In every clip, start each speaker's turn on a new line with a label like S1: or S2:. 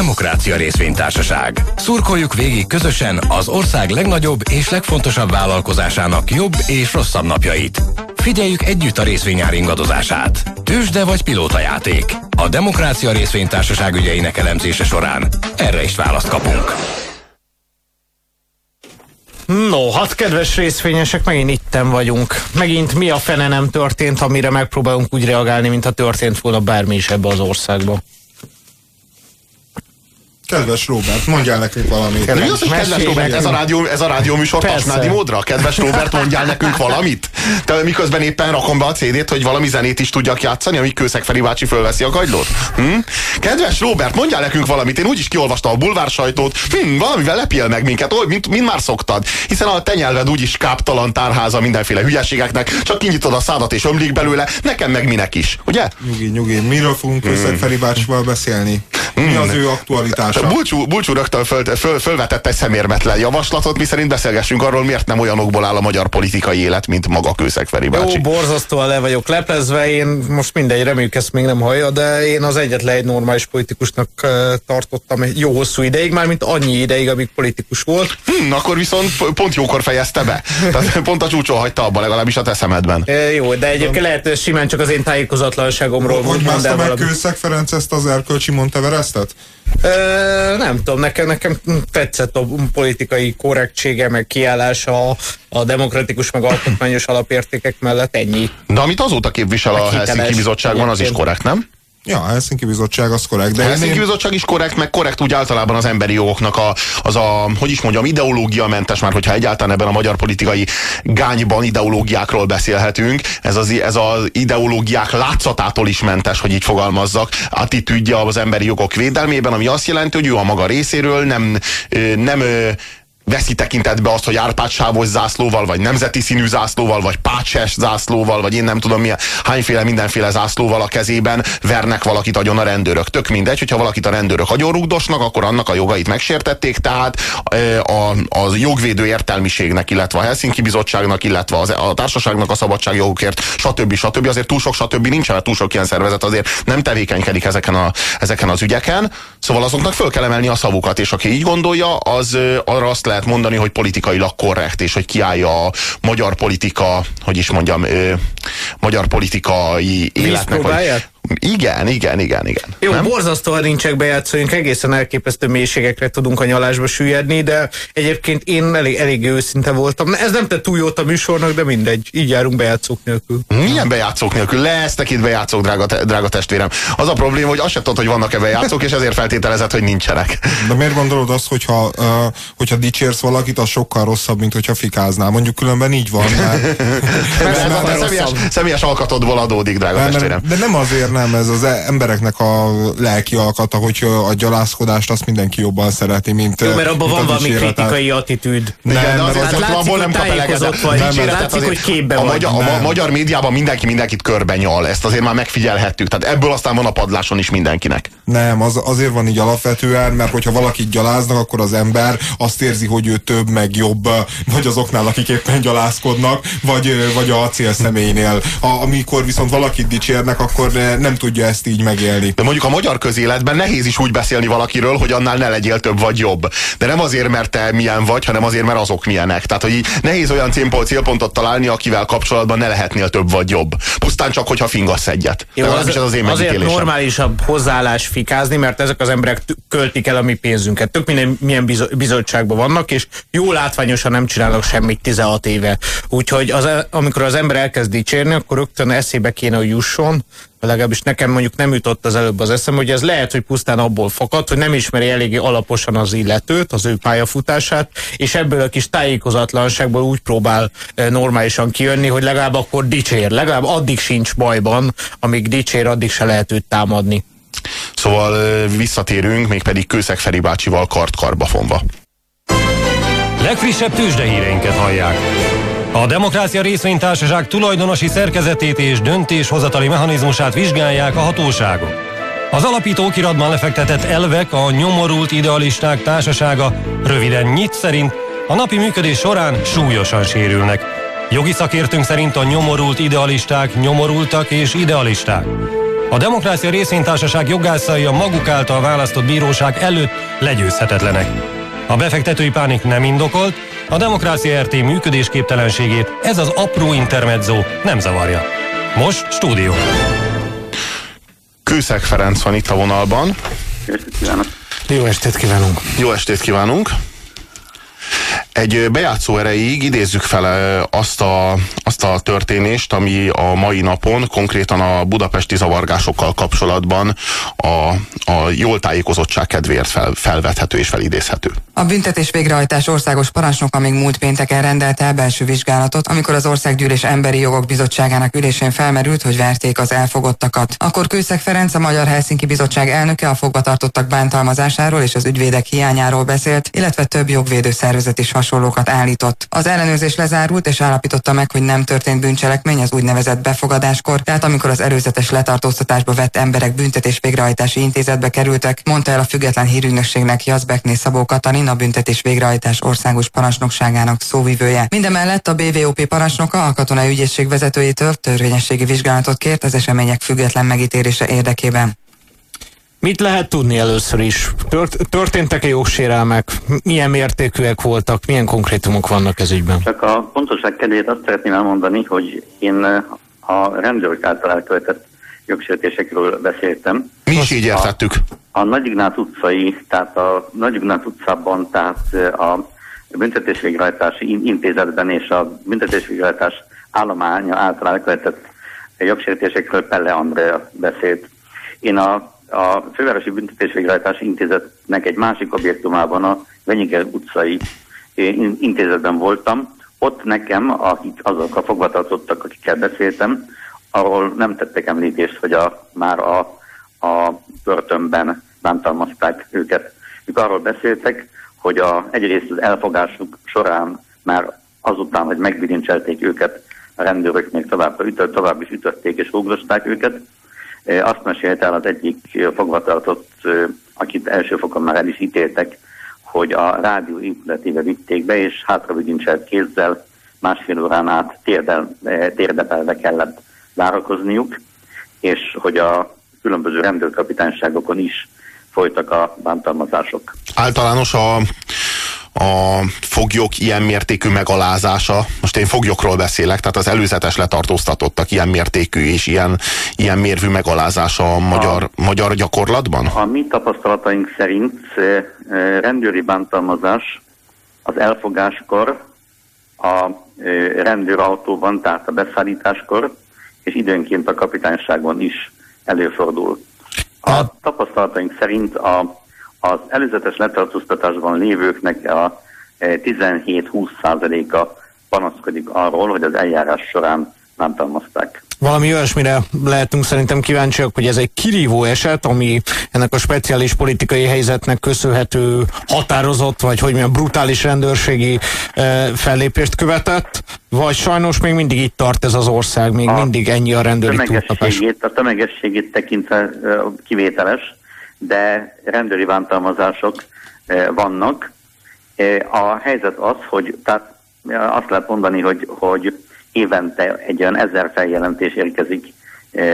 S1: Demokrácia Részvénytársaság. Szurkoljuk végig közösen az ország legnagyobb és legfontosabb vállalkozásának jobb és rosszabb napjait. Figyeljük együtt a részvényár ingadozását. Tősde vagy játék. A Demokrácia Részvénytársaság ügyeinek elemzése során erre is választ kapunk.
S2: No, hát kedves részvényesek, megint itten vagyunk. Megint mi a fene nem történt, amire megpróbálunk úgy reagálni, mint ha történt volna bármi is ebbe az országban.
S3: Kedves Robert, mondjál nekünk valamit.
S4: Kedves, mi az, hogy kedves Robert, ez a rádió, ez a rádió műsor Tasnádi módra? Kedves Robert, mondjál nekünk valamit? Te miközben éppen rakom be a CD-t, hogy valami zenét is tudjak játszani, amíg Kőszeg Feri bácsi fölveszi a kagylót? Hm? Kedves Robert, mondjál nekünk valamit. Én úgyis kiolvastam a bulvár sajtót. Hm, valamivel lepjél meg minket, oly, mint, mint már szoktad. Hiszen a te nyelved úgyis káptalan tárháza mindenféle hülyeségeknek, csak kinyitod a szádat és ömlik belőle, nekem meg minek is, ugye?
S3: Nyugi, nyugi. Miről fogunk Kőszeg Feri bácsival beszélni? Mi az ő aktualitása?
S4: Bulcsú, Bulcsú rögtön föl, föl, fölvetett egy szemérmetlen javaslatot, miszerint beszélgessünk arról, miért nem olyanokból áll a magyar politikai élet, mint maga Kőszegferi bácsi.
S2: Jó, borzasztóan le vagyok leplezve, én most mindegy, reméljük ezt még nem hallja, de én az egyetlen egy normális politikusnak tartottam jó hosszú ideig, már mint annyi ideig, amíg politikus volt.
S4: Hmm, akkor viszont pont jókor fejezte be. Tehát pont a csúcson hagyta abba legalábbis a teszemedben.
S2: E, jó, de egyébként lehet simán csak az én tájékozatlanságomról.
S3: Hogy mászta meg Kőszeg Ferenc ezt az erkölcsi Monteverestet?
S2: Ö, nem tudom, nekem, nekem tetszett a politikai korrektsége, meg kiállása a, a demokratikus, meg alkotmányos alapértékek mellett ennyi.
S4: De amit azóta képvisel a Helsinki Bizottságban, az is korrekt, nem?
S3: Ja, a Helsinki Bizottság az korrekt.
S4: De a Helsinki én... Bizottság is korrekt, meg korrekt úgy általában az emberi jogoknak a, az a, hogy is mondjam, ideológia mentes, már hogyha egyáltalán ebben a magyar politikai gányban ideológiákról beszélhetünk, ez az, ez az ideológiák látszatától is mentes, hogy így fogalmazzak, attitűdje az emberi jogok védelmében, ami azt jelenti, hogy ő a maga részéről nem, nem veszi tekintetbe azt, hogy Árpád sávos zászlóval, vagy nemzeti színű zászlóval, vagy pácses zászlóval, vagy én nem tudom milyen, hányféle mindenféle zászlóval a kezében vernek valakit agyon a rendőrök. Tök mindegy, hogyha valakit a rendőrök agyonrugdosnak, akkor annak a jogait megsértették, tehát a, a jogvédő értelmiségnek, illetve a Helsinki Bizottságnak, illetve az, a társaságnak a szabadságjogokért, stb. stb. Azért túl sok stb. nincsen, mert túl sok ilyen szervezet azért nem tevékenykedik ezeken, a, ezeken az ügyeken. Szóval azoknak föl kell emelni a szavukat, és aki így gondolja, az arra azt lehet mondani, hogy politikailag korrekt, és hogy kiállja a magyar politika, hogy is mondjam, ö, magyar politikai életnek. Vagy, igen, igen, igen, igen.
S2: Jó, nem? borzasztóan nincsek bejátszóink, egészen elképesztő mélységekre tudunk a nyalásba süllyedni, de egyébként én elég, elég őszinte voltam. Ez nem tett túl jót a műsornak, de mindegy, így járunk bejátszók nélkül.
S4: Milyen bejátszók nélkül? Lesznek itt bejátszók, drága, te, drága testvérem. Az a probléma, hogy azt sem tudod, hogy vannak-e bejátszók, és ezért feltételezett, hogy nincsenek.
S3: De miért gondolod azt, hogyha, uh, hogyha dicsérsz valakit, az sokkal rosszabb, mint hogyha fikáznál? Mondjuk különben így van. Mert,
S4: mert, mert, mert személyes, személyes alkatodból adódik, drága
S3: mert,
S4: testvérem.
S3: De nem azért nem, ez az embereknek a lelki alkata, hogy a gyalázkodást azt mindenki jobban szereti, mint
S2: Jó, mert abban van valami kritikai attitűd.
S4: Nem, de azért, azért látszik, abból nem kap eleget.
S2: Vagy, nem, látszik, hogy képbe
S4: a, magyar, a magyar médiában mindenki mindenkit körben nyal. Ezt azért már megfigyelhettük. Tehát ebből aztán van a padláson is mindenkinek.
S3: Nem, az, azért van így alapvetően, mert hogyha valakit gyaláznak, akkor az ember azt érzi, hogy ő több, meg jobb, vagy azoknál, akik éppen gyalázkodnak, vagy, vagy a célszemélynél. A, amikor viszont valakit dicsérnek, akkor nem tudja ezt így megélni.
S4: De mondjuk a magyar közéletben nehéz is úgy beszélni valakiről, hogy annál ne legyél több vagy jobb. De nem azért, mert te milyen vagy, hanem azért, mert azok milyenek. Tehát, hogy nehéz olyan célpont, célpontot találni, akivel kapcsolatban ne lehetnél több vagy jobb. Pusztán csak, hogyha fingasz egyet.
S2: Jó, az, az, az én azért normálisabb hozzáállás fikázni, mert ezek az emberek költik el a mi pénzünket. Tök minden milyen bizottságban vannak, és jó látványosan nem csinálnak semmit 16 éve. Úgyhogy az, amikor az ember elkezd dicsérni, akkor rögtön eszébe kéne, hogy jusson, legalábbis nekem mondjuk nem jutott az előbb az eszem, hogy ez lehet, hogy pusztán abból fakad, hogy nem ismeri eléggé alaposan az illetőt, az ő pályafutását, és ebből a kis tájékozatlanságból úgy próbál eh, normálisan kijönni, hogy legalább akkor dicsér, legalább addig sincs bajban, amíg dicsér, addig se lehet őt támadni.
S4: Szóval eh, visszatérünk, mégpedig Kőszeg Feri bácsival kart-karba fonva.
S5: Legfrissebb tőzsdehíreinket hallják. A Demokrácia Részvénytársaság tulajdonosi szerkezetét és döntéshozatali mechanizmusát vizsgálják a hatóságok. Az alapító okiratban lefektetett elvek a nyomorult idealisták társasága röviden nyit szerint a napi működés során súlyosan sérülnek. Jogi szakértőnk szerint a nyomorult idealisták nyomorultak és idealisták. A Demokrácia Részvénytársaság jogászai a maguk által választott bíróság előtt legyőzhetetlenek. A befektetői pánik nem indokolt, a Demokrácia RT működésképtelenségét ez az apró intermezzo nem zavarja. Most stúdió.
S4: Kőszeg Ferenc van itt a vonalban.
S2: Jó estét kívánunk!
S4: Jó estét kívánunk! Egy bejátszó erejéig idézzük fel azt a, azt a történést, ami a mai napon, konkrétan a budapesti zavargásokkal kapcsolatban a, a jól tájékozottság kedvéért fel, felvethető és felidézhető.
S6: A büntetés végrehajtás országos parancsnoka még múlt pénteken rendelte el belső vizsgálatot, amikor az Országgyűlés Emberi Jogok Bizottságának ülésén felmerült, hogy verték az elfogottakat. Akkor Kőszeg Ferenc, a Magyar Helsinki Bizottság elnöke a fogvatartottak bántalmazásáról és az ügyvédek hiányáról beszélt, illetve több jogvédő szervezet is hasonlókat állított. Az ellenőrzés lezárult és állapította meg, hogy nem történt bűncselekmény az úgynevezett befogadáskor, tehát amikor az előzetes letartóztatásba vett emberek büntetés végrehajtási intézetbe kerültek, mondta el a független hírügynökségnek Jazbekné Szabó Katalin, a büntetés végrehajtás országos parancsnokságának szóvivője. Mindemellett a BVOP parancsnoka a katonai ügyészség vezetőjétől törvényességi vizsgálatot kért az események független megítélése érdekében.
S2: Mit lehet tudni először is? Tört, történtek-e jogsérelmek? Milyen mértékűek voltak? Milyen konkrétumok vannak ez ügyben?
S7: Csak a pontosság kedvéért azt szeretném elmondani, hogy én a rendőrök által elkövetett jogsértésekről beszéltem.
S4: Mi is így értettük.
S7: A, a Nagy Ignác utcai, tehát a Nagy Ignác utcában, tehát a büntetésvégrehajtási intézetben és a büntetésvégrehajtás állománya által elkövetett jogsértésekről Pelle Andrea beszélt. Én a a Fővárosi Büntetésvégrehajtási Intézetnek egy másik objektumában, a Venyigel utcai intézetben voltam. Ott nekem, akik azok a fogvatartottak, akikkel beszéltem, arról nem tettek említést, hogy a, már a, a börtönben bántalmazták őket. Ők arról beszéltek, hogy a, egyrészt az elfogásuk során már azután, hogy megbilincselték őket, a rendőrök még tovább, ütött, tovább is ütötték és ugrosták őket, azt mesélte el az egyik fogvatartott, akit első fokon már el is ítéltek, hogy a rádió épületébe vitték be, és hátravigincselt kézzel másfél órán át térdel, térdepelve kellett várakozniuk, és hogy a különböző rendőrkapitányságokon is folytak a bántalmazások.
S4: Általános a a foglyok ilyen mértékű megalázása, most én foglyokról beszélek, tehát az előzetes letartóztatottak ilyen mértékű és ilyen, ilyen mérvű megalázása a magyar, a, magyar gyakorlatban?
S7: A mi tapasztalataink szerint rendőri bántalmazás az elfogáskor, a rendőrautóban, tehát a beszállításkor, és időnként a kapitányságon is előfordul. A tapasztalataink szerint a az előzetes letartóztatásban lévőknek a 17-20%-a e, panaszkodik arról, hogy az eljárás során bántalmazták.
S2: Valami olyasmire lehetünk szerintem kíváncsiak, hogy ez egy kirívó eset, ami ennek a speciális politikai helyzetnek köszönhető határozott, vagy hogy milyen brutális rendőrségi e, fellépést követett, vagy sajnos még mindig itt tart ez az ország, még a mindig ennyi a rendőri túltapás.
S7: A tömegességét tekintve e, kivételes, de rendőri bántalmazások eh, vannak. Eh, a helyzet az, hogy tehát eh, azt lehet mondani, hogy, hogy évente egy olyan ezer feljelentés érkezik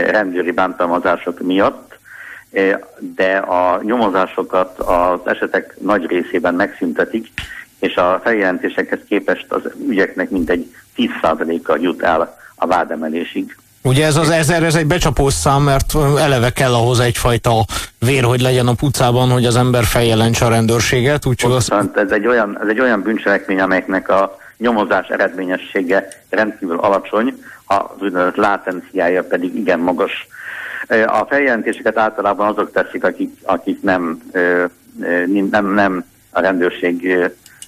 S7: rendőri bántalmazások miatt, de a nyomozásokat az esetek nagy részében megszüntetik, és a feljelentésekhez képest az ügyeknek mintegy 10%-a jut el a vádemelésig.
S2: Ugye ez az ezer, ez egy becsapós szám, mert eleve kell ahhoz egyfajta vér, hogy legyen a pucában, hogy az ember feljelentse a rendőrséget.
S7: Úgyhogy az... ez, egy olyan, ez egy olyan bűncselekmény, amelyeknek a nyomozás eredményessége rendkívül alacsony, az úgynevezett látenciája pedig igen magas. A feljelentéseket általában azok teszik, akik, akik nem, nem, nem a rendőrség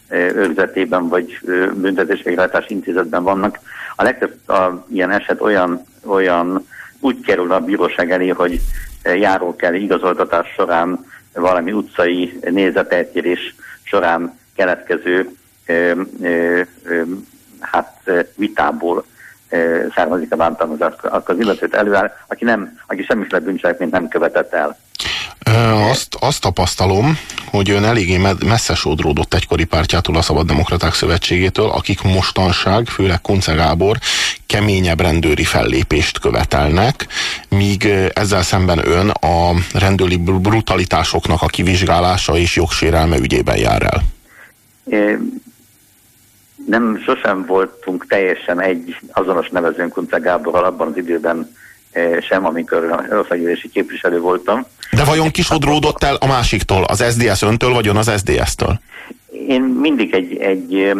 S7: őrzetében vagy büntetésvégrehajtás intézetben vannak. A legtöbb a, ilyen eset olyan olyan úgy kerül a bíróság elé, hogy járók igazoltatás során valami utcai nézeteltérés során keletkező ö, ö, ö, hát vitából ö, származik a bántalmazás, akkor az illetőt előáll, aki, nem, aki semmiféle bűncselekményt nem követett el.
S4: Azt, azt tapasztalom, hogy ön eléggé messze sodródott egykori pártjától, a Szabaddemokraták Szövetségétől, akik mostanság, főleg Kunce Gábor, keményebb rendőri fellépést követelnek, míg ezzel szemben ön a rendőri brutalitásoknak a kivizsgálása és jogsérelme ügyében jár el.
S7: Nem, sosem voltunk teljesen egy azonos nevezőn Kunce Gáborral abban az időben sem, amikor országgyűlési képviselő voltam.
S4: De vajon kisodródott el a másiktól, az SDS öntől, vagy ön az SDS-től?
S7: Én mindig egy, egy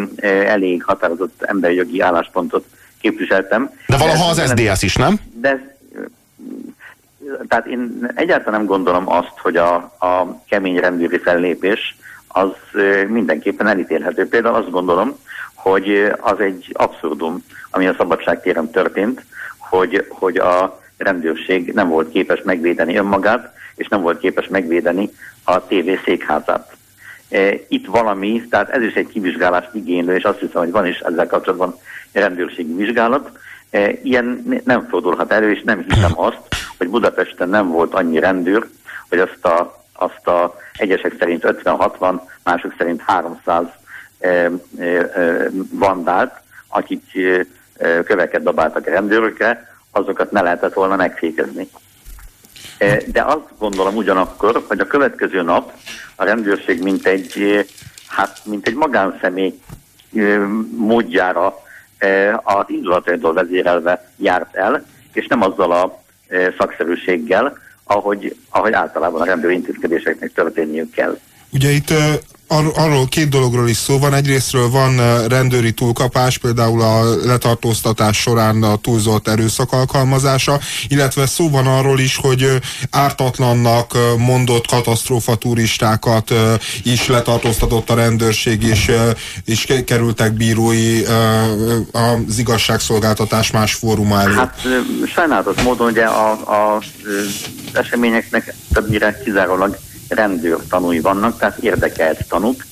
S7: elég határozott emberi jogi álláspontot képviseltem.
S4: De valaha az SDS is, nem?
S7: De tehát én egyáltalán nem gondolom azt, hogy a, a kemény rendőri fellépés az mindenképpen elítélhető. Például azt gondolom, hogy az egy abszurdum, ami a szabadságtéren történt, hogy, hogy a rendőrség nem volt képes megvédeni önmagát, és nem volt képes megvédeni a TV székházát. E, itt valami, tehát ez is egy kivizsgálást igénylő, és azt hiszem, hogy van is ezzel kapcsolatban rendőrségi vizsgálat. E, ilyen nem fordulhat elő, és nem hiszem azt, hogy Budapesten nem volt annyi rendőr, hogy azt a, azt a egyesek szerint 50-60, mások szerint 300 e, vandált, akik köveket dobáltak a rendőrökre, azokat ne lehetett volna megfékezni. De azt gondolom ugyanakkor, hogy a következő nap a rendőrség mint egy, hát, mint egy magánszemély módjára az indulataitól vezérelve járt el, és nem azzal a szakszerűséggel, ahogy, ahogy általában a rendőri intézkedéseknek történniük kell.
S3: Ugye itt Ar- arról két dologról is szó van. Egyrésztről van rendőri túlkapás, például a letartóztatás során a túlzott erőszak alkalmazása, illetve szó van arról is, hogy ártatlannak mondott katasztrófa turistákat is letartóztatott a rendőrség, és, és kerültek bírói az igazságszolgáltatás más fóruma elé.
S7: Hát sajnálatos módon ugye a, a, eseményeknek többnyire kizárólag rendőr tanúi vannak, tehát érdekelt tanúk,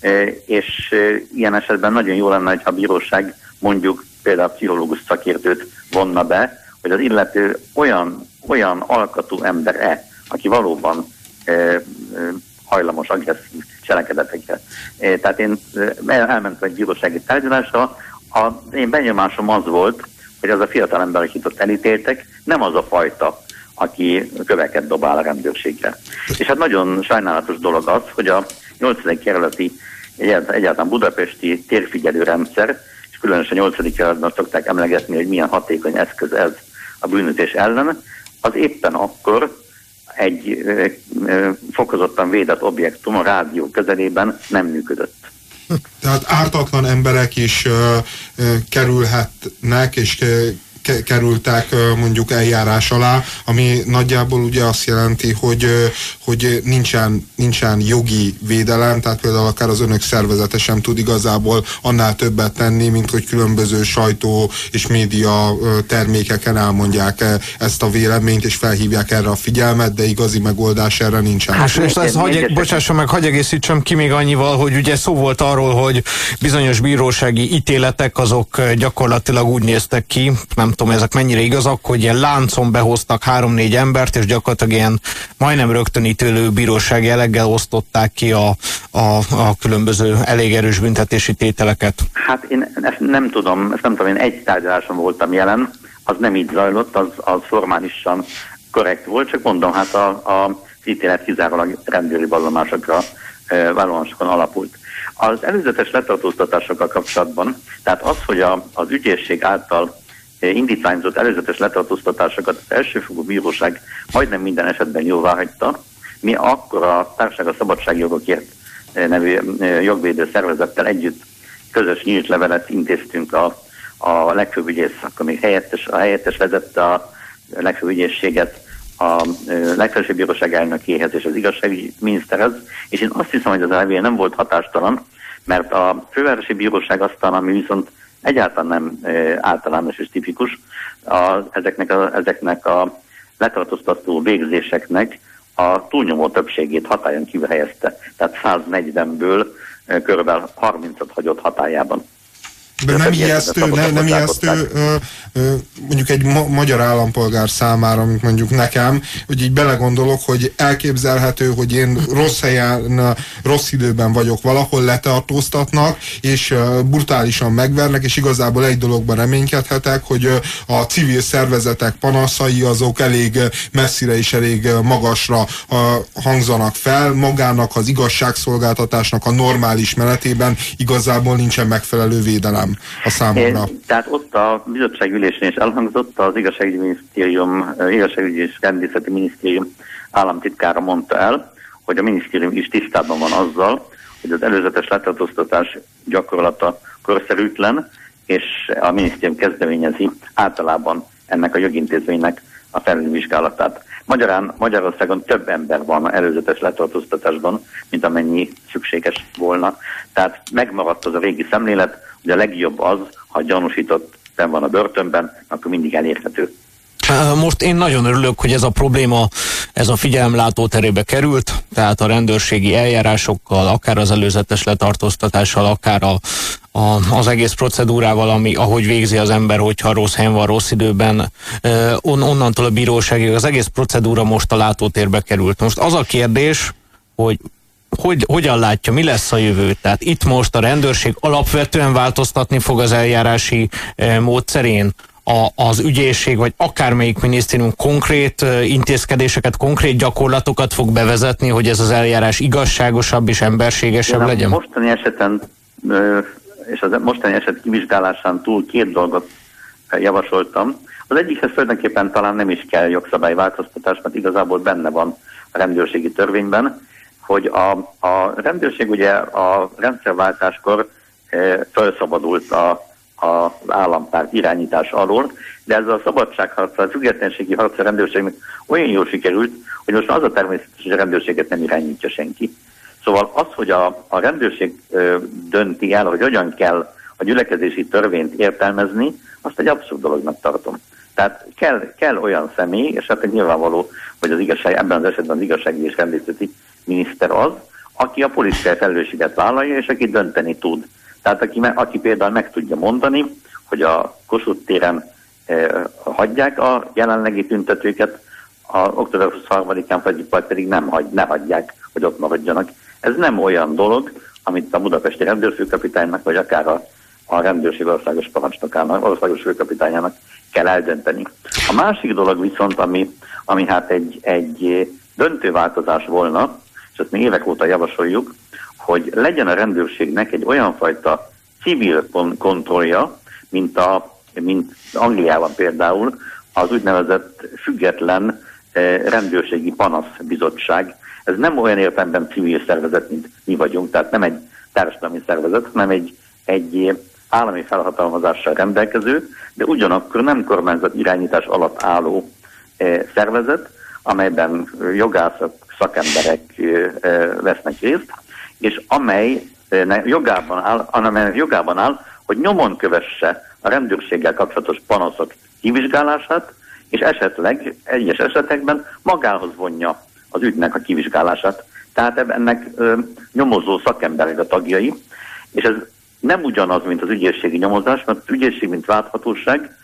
S7: e, és e, ilyen esetben nagyon jó lenne, ha a bíróság mondjuk például pszichológus szakértőt vonna be, hogy az illető olyan, olyan alkatú ember-e, aki valóban e, hajlamos agresszív cselekedetekre. Tehát én elmentem egy bírósági tárgyalásra, a, én benyomásom az volt, hogy az a fiatal ember, akit ott elítéltek, nem az a fajta aki köveket dobál a rendőrségre. És hát nagyon sajnálatos dolog az, hogy a 8. kerületi egyáltalán budapesti térfigyelő rendszer, és különösen a 8. kerületben szokták emlegetni, hogy milyen hatékony eszköz ez a bűnözés ellen, az éppen akkor egy ö, ö, fokozottan védett objektum a rádió közelében nem működött.
S3: Tehát ártatlan emberek is ö, ö, kerülhetnek, és kerültek mondjuk eljárás alá, ami nagyjából ugye azt jelenti, hogy, hogy nincsen, nincsen jogi védelem, tehát például akár az önök szervezete sem tud igazából annál többet tenni, mint hogy különböző sajtó és média termékeken elmondják ezt a véleményt, és felhívják erre a figyelmet, de igazi megoldás erre nincsen.
S2: Hát, és ez, hagy, bocsásson meg, hagyj egészítsem ki még annyival, hogy ugye szó volt arról, hogy bizonyos bírósági ítéletek azok gyakorlatilag úgy néztek ki, nem nem tudom, ezek mennyire igazak, hogy ilyen láncon behoztak három-négy embert, és gyakorlatilag ilyen majdnem rögtönítőlő bíróság jelleggel osztották ki a, a, a különböző elég erős büntetési tételeket.
S7: Hát én ezt nem tudom, ezt nem tudom, én egy tárgyaláson voltam jelen, az nem így zajlott, az, az formálisan korrekt volt, csak mondom, hát a, a ítélet kizárólag rendőri vallomásokra, vallomásokon alapult. Az előzetes letartóztatásokkal kapcsolatban, tehát az, hogy a, az ügyészség által indítványzott előzetes letartóztatásokat az elsőfogó bíróság majdnem minden esetben jóvá hagyta. Mi akkor a Társaság a Szabadságjogokért eh, nevű eh, jogvédő szervezettel együtt közös nyílt levelet intéztünk a, a legfőbb ügyész, akkor helyettes, a helyettes vezette a legfőbb ügyészséget a eh, legfelsőbb bíróság elnökéhez és az igazságügyi miniszterhez, és én azt hiszem, hogy az levél nem volt hatástalan, mert a fővárosi bíróság aztán, ami viszont egyáltalán nem általános és tipikus. A, ezeknek, a, ezeknek a letartóztató végzéseknek a túlnyomó többségét hatályon kívül helyezte. Tehát 140-ből kb. 30-at hagyott hatájában.
S3: De nem ijesztő, nem, nem ijesztő mondjuk egy ma magyar állampolgár számára, mint mondjuk nekem, hogy így belegondolok, hogy elképzelhető, hogy én rossz helyen, rossz időben vagyok valahol, letartóztatnak, és brutálisan megvernek, és igazából egy dologban reménykedhetek, hogy a civil szervezetek panaszai azok elég messzire és elég magasra hangzanak fel, magának az igazságszolgáltatásnak a normális menetében igazából nincsen megfelelő védelem a számomra.
S7: É, tehát ott a bizottságülésén is elhangzott, az igazságügyi minisztérium, igazságügyi és rendészeti minisztérium államtitkára mondta el, hogy a minisztérium is tisztában van azzal, hogy az előzetes letartóztatás gyakorlata korszerűtlen, és a minisztérium kezdeményezi általában ennek a jogintézménynek a felülvizsgálatát. Magyarán, Magyarországon több ember van előzetes letartóztatásban, mint amennyi szükséges volna. Tehát megmaradt az a régi szemlélet, hogy a legjobb az, ha gyanúsított van a börtönben, akkor mindig elérhető.
S2: Most én nagyon örülök, hogy ez a probléma, ez a figyelemlátó terébe került, tehát a rendőrségi eljárásokkal, akár az előzetes letartóztatással, akár a, a, az egész procedúrával, ami, ahogy végzi az ember, hogyha rossz helyen van, rossz időben, on, onnantól a bíróságig, az egész procedúra most a látótérbe került. Most az a kérdés, hogy hogy, hogyan látja, mi lesz a jövő? Tehát itt most a rendőrség alapvetően változtatni fog az eljárási e, módszerén, a, az ügyészség, vagy akármelyik minisztérium konkrét e, intézkedéseket, konkrét gyakorlatokat fog bevezetni, hogy ez az eljárás igazságosabb és emberségesebb legyen?
S7: Mostani eseten és az mostani eset kivizsgálásán túl két dolgot javasoltam. Az egyikhez tulajdonképpen talán nem is kell jogszabályváltoztatás, mert igazából benne van a rendőrségi törvényben, hogy a, a rendőrség ugye a rendszerváltáskor e, felszabadult a, az állampárt irányítás alól, de ez a szabadságharc, a függetlenségi harc a rendőrségnek olyan jól sikerült, hogy most az a természetes, hogy a rendőrséget nem irányítja senki. Szóval az, hogy a, a rendőrség ö, dönti el, hogy hogyan kell a gyülekezési törvényt értelmezni, azt egy abszurd dolognak tartom. Tehát kell, kell olyan személy, és hát nyilvánvaló, hogy az igazság, ebben az esetben az igazsági és rendészeti miniszter az, aki a politikai felelősséget vállalja, és aki dönteni tud. Tehát aki, aki például meg tudja mondani, hogy a Kossuth téren eh, hagyják a jelenlegi tüntetőket, a október 23-án vagy, vagy pedig nem hagy, ne hagyják, hogy ott maradjanak. Ez nem olyan dolog, amit a budapesti rendőrfőkapitánynak, vagy akár a, a rendőrség országos parancsnokának, országos főkapitányának kell eldönteni. A másik dolog viszont, ami, ami hát egy, egy döntő változás volna, és ezt mi évek óta javasoljuk, hogy legyen a rendőrségnek egy olyan fajta civil kontrollja, mint, a, mint Angliában például az úgynevezett független eh, rendőrségi panaszbizottság. Ez nem olyan értelemben civil szervezet, mint mi vagyunk, tehát nem egy társadalmi szervezet, hanem egy, egy állami felhatalmazással rendelkező, de ugyanakkor nem kormányzat irányítás alatt álló eh, szervezet, amelyben jogászok, szakemberek vesznek részt, és amely jogában áll, amely jogában áll, hogy nyomon kövesse a rendőrséggel kapcsolatos panaszok kivizsgálását, és esetleg egyes esetekben magához vonja az ügynek a kivizsgálását. Tehát ennek ö, nyomozó szakemberek a tagjai, és ez nem ugyanaz, mint az ügyészségi nyomozás, mert az ügyészség, mint válthatóság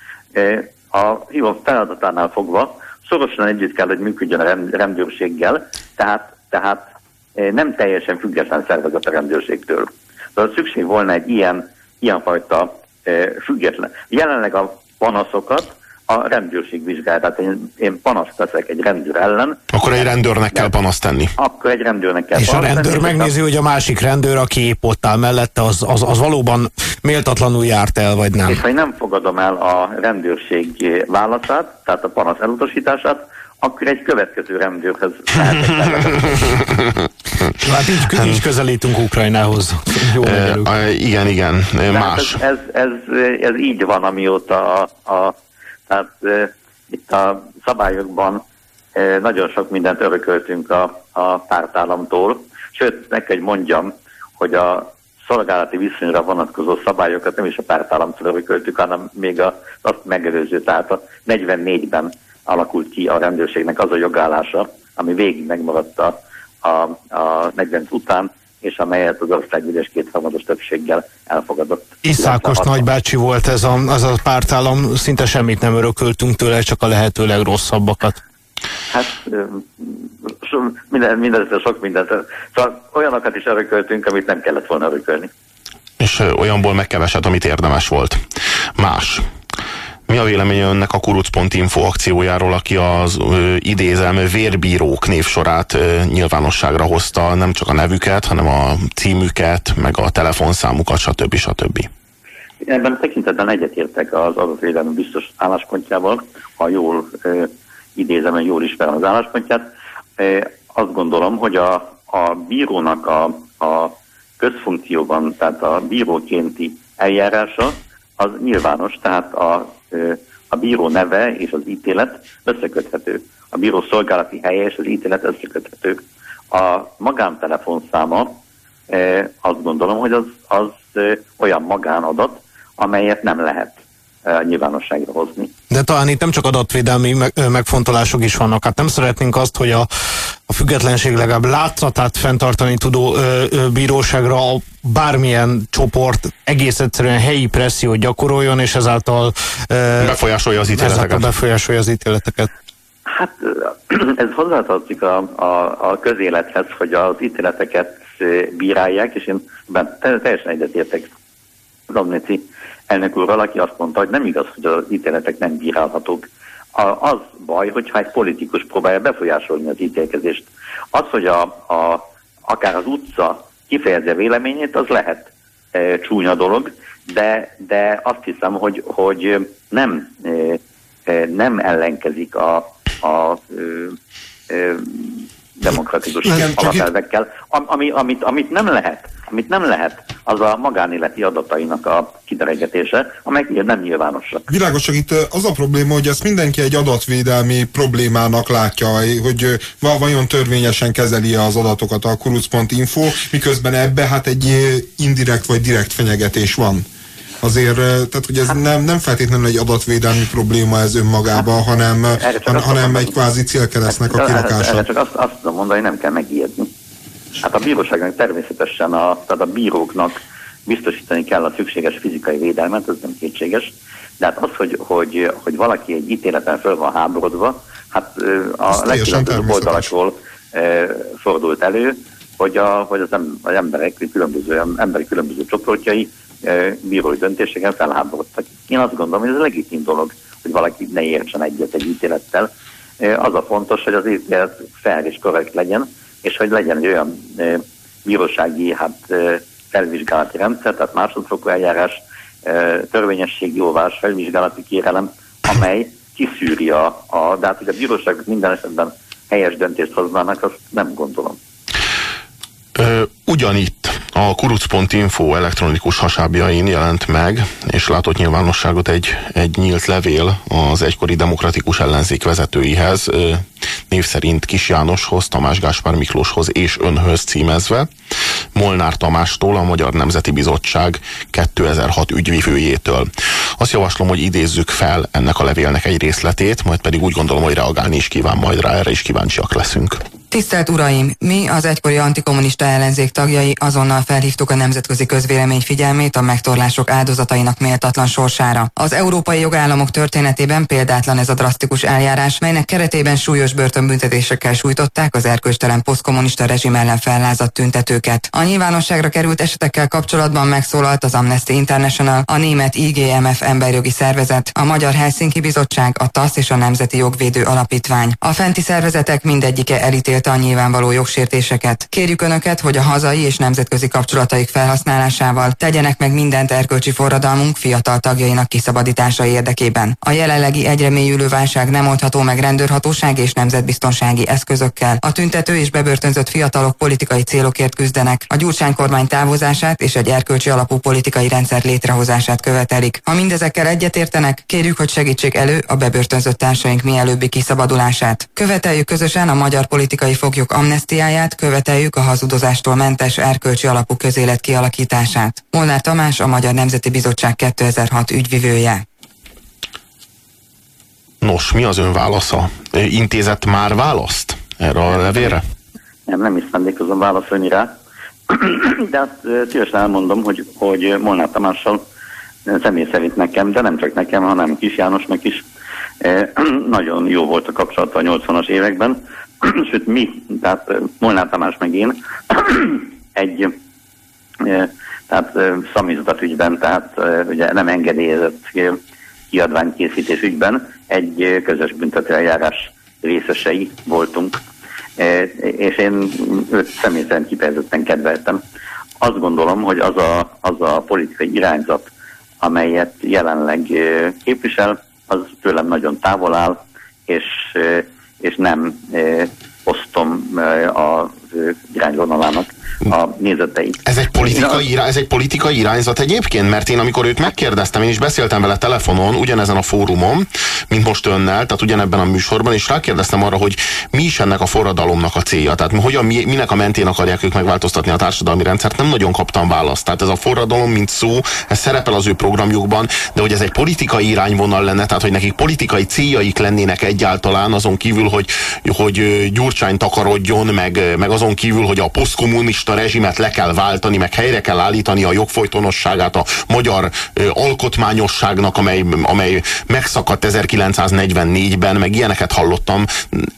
S7: a hívott feladatánál fogva szorosan együtt kell, hogy működjön a rendőrséggel, tehát, tehát eh, nem teljesen független szervezet a rendőrségtől. Tehát szükség volna egy ilyen, ilyenfajta eh, független. Jelenleg a panaszokat a rendőrség vizsgál. Tehát én, én panaszt teszek egy rendőr ellen.
S4: Akkor egy rendőrnek kell panaszt tenni.
S7: Akkor egy rendőrnek kell
S2: És a rendőr tenni, megnézi, hogy a másik rendőr, aki épp ott áll mellette, az, az, az valóban méltatlanul járt el, vagy nem.
S7: És ha én nem fogadom el a rendőrség válaszát, tehát a panasz elutasítását, akkor egy következő rendőrhez
S2: Hát így, így közelítünk Ukrajnához. Jó
S4: e, igen, igen, más.
S7: Ez, ez, ez, ez így van, amióta a, a tehát e, itt a szabályokban e, nagyon sok mindent örököltünk a, a pártállamtól, sőt, meg kell, mondjam, hogy a szolgálati viszonyra vonatkozó szabályokat nem is a pártállamtól örököltük, hanem még a, azt megelőző, tehát a 44-ben alakult ki a rendőrségnek az a jogállása, ami végig megmaradt a, a, a 40 után, és amelyet az országgyűlés kétharmados többséggel elfogadott.
S2: Iszákos nagybácsi volt ez a, az a pártállam, szinte semmit nem örököltünk tőle, csak a lehető legrosszabbakat.
S7: Hát minden, minden, sok mindent. Szóval olyanokat is örököltünk, amit nem kellett volna örökölni.
S4: És olyanból megkeveset, amit érdemes volt. Más. Mi a véleménye önnek a kuruc.info akciójáról, aki az ö, idézem vérbírók névsorát ö, nyilvánosságra hozta, nem csak a nevüket, hanem a címüket, meg a telefonszámukat, stb. stb.
S7: Ebben a tekintetben egyetértek az adatvédelmi biztos álláspontjával, ha jól ö, idézem, jól ismerem az álláspontját. Ö, azt gondolom, hogy a, a bírónak a, a közfunkcióban, tehát a bírókénti eljárása az nyilvános, tehát a a bíró neve és az ítélet összeköthető. A bíró szolgálati helye és az ítélet összeköthető. A magántelefonszáma azt gondolom, hogy az, az olyan magánadat, amelyet nem lehet nyilvánosságra hozni.
S2: De talán itt nem csak adatvédelmi megfontolások is vannak. Hát nem szeretnénk azt, hogy a, a függetlenség legalább látszatát fenntartani tudó ö, ö, bíróságra a bármilyen csoport egész egyszerűen helyi pressziót gyakoroljon, és ezáltal
S4: ö, befolyásolja az ítéleteket.
S2: befolyásolja az ítéleteket.
S7: Hát ez hozzátartozik a, a, a közélethez, hogy az ítéleteket bírálják, és én teljesen egyetértek Domnici elnök úr valaki azt mondta, hogy nem igaz, hogy az ítéletek nem bírálhatók. A, az baj, hogyha egy politikus próbálja befolyásolni az ítélkezést. Az, hogy a, a, akár az utca kifejezze véleményét, az lehet e, csúnya dolog, de, de azt hiszem, hogy, hogy nem, e, e nem ellenkezik a, a e, e, demokratikus alapelvekkel, ami, amit, amit nem lehet amit nem lehet, az a magánéleti adatainak a kideregetése, amelyek nem nyilvánosak.
S3: Világos, csak itt az a probléma, hogy ezt mindenki egy adatvédelmi problémának látja, hogy vajon törvényesen kezeli az adatokat a kuruc.info, miközben ebbe hát egy indirekt vagy direkt fenyegetés van azért, tehát hogy ez hát, nem, nem feltétlenül egy adatvédelmi probléma ez önmagában, hát, hanem, han, hanem egy kvázi célkeresztnek a kirakása.
S7: Erre csak azt, azt tudom mondani, hogy nem kell megijedni. Hát a bíróságnak természetesen, a, tehát a bíróknak biztosítani kell a szükséges fizikai védelmet, ez nem kétséges, de hát az, hogy, hogy, hogy valaki egy ítéleten föl van háborodva, hát a legkülönbözőbb oldalakról fordult elő, hogy, a, hogy az, em, az emberek különböző, emberi különböző csoportjai bírói döntéseken felháborodtak. Én azt gondolom, hogy ez a legitim dolog, hogy valaki ne értsen egyet egy ítélettel. Az a fontos, hogy az ítélet fel és korrekt legyen, és hogy legyen egy olyan bírósági hát, felvizsgálati rendszer, tehát másodfokú eljárás, törvényességi jóvás, felvizsgálati kérelem, amely kiszűri a, a de hát, hogy a bíróságok minden esetben helyes döntést hoznának, azt nem gondolom.
S4: Ö, ugyanitt a kuruc.info elektronikus hasábjain jelent meg, és látott nyilvánosságot egy, egy nyílt levél az egykori demokratikus ellenzék vezetőihez, név szerint Kis Jánoshoz, Tamás Gáspár Miklóshoz és önhöz címezve, Molnár Tamástól, a Magyar Nemzeti Bizottság 2006 ügyvivőjétől. Azt javaslom, hogy idézzük fel ennek a levélnek egy részletét, majd pedig úgy gondolom, hogy reagálni is kíván majd rá, erre is kíváncsiak leszünk.
S6: Tisztelt Uraim! Mi, az egykori antikommunista ellenzék tagjai azonnal felhívtuk a nemzetközi közvélemény figyelmét a megtorlások áldozatainak méltatlan sorsára. Az európai jogállamok történetében példátlan ez a drasztikus eljárás, melynek keretében súlyos börtönbüntetésekkel sújtották az erkölcstelen posztkommunista rezsim ellen fellázadt tüntetőket. A nyilvánosságra került esetekkel kapcsolatban megszólalt az Amnesty International, a német IGMF emberjogi szervezet, a Magyar Helsinki Bizottság, a TASZ és a Nemzeti Jogvédő Alapítvány. A fenti szervezetek mindegyike elítélt elítélte a nyilvánvaló jogsértéseket. Kérjük Önöket, hogy a hazai és nemzetközi kapcsolataik felhasználásával tegyenek meg mindent erkölcsi forradalmunk fiatal tagjainak kiszabadítása érdekében. A jelenlegi egyre mélyülő válság nem oldható meg rendőrhatóság és nemzetbiztonsági eszközökkel. A tüntető és bebörtönzött fiatalok politikai célokért küzdenek. A Gyurcsány kormány távozását és egy erkölcsi alapú politikai rendszer létrehozását követelik. Ha mindezekkel egyetértenek, kérjük, hogy segítsék elő a bebörtönzött társaink mielőbbi kiszabadulását. Követeljük közösen a magyar politikai politikai foglyok amnestiáját, követeljük a hazudozástól mentes erkölcsi alapú közélet kialakítását. Molnár Tamás, a Magyar Nemzeti Bizottság 2006 ügyvivője.
S4: Nos, mi az ön válasza? Intézett már választ erre a levélre?
S7: Nem, nem is szándékozom válaszolni rá. De azt szívesen elmondom, hogy, hogy Molnár Tamással személy szerint nekem, de nem csak nekem, hanem Kis Jánosnak is nagyon jó volt a kapcsolata a 80-as években. Sőt, mi, tehát Molnár Tamás meg én egy tehát szamizdat ügyben, tehát ugye nem engedélyezett kiadványkészítés ügyben egy közös büntetőeljárás részesei voltunk, és én őt személy szerint kifejezetten kedveltem. Azt gondolom, hogy az a, az a politikai irányzat, amelyet jelenleg képvisel, az tőlem nagyon távol áll, és, és nem osztom az irányvonalának a nézeteit.
S4: Ez egy, politikai irány, ez egy politikai irányzat egyébként, mert én amikor őt megkérdeztem, én is beszéltem vele telefonon, ugyanezen a fórumon, mint most önnel, tehát ugyanebben a műsorban, és rákérdeztem arra, hogy mi is ennek a forradalomnak a célja. Tehát hogyan, mi, minek a mentén akarják ők megváltoztatni a társadalmi rendszert, nem nagyon kaptam választ. Tehát ez a forradalom, mint szó, ez szerepel az ő programjukban, de hogy ez egy politikai irányvonal lenne, tehát hogy nekik politikai céljaik lennének egyáltalán, azon kívül, hogy, hogy Gyurcsány takarodjon, meg, meg azon kívül, hogy a posztkommunista rezsimet le kell váltani, meg helyre kell állítani a jogfolytonosságát a magyar alkotmányosságnak, amely, amely megszakadt 1944-ben, meg ilyeneket hallottam.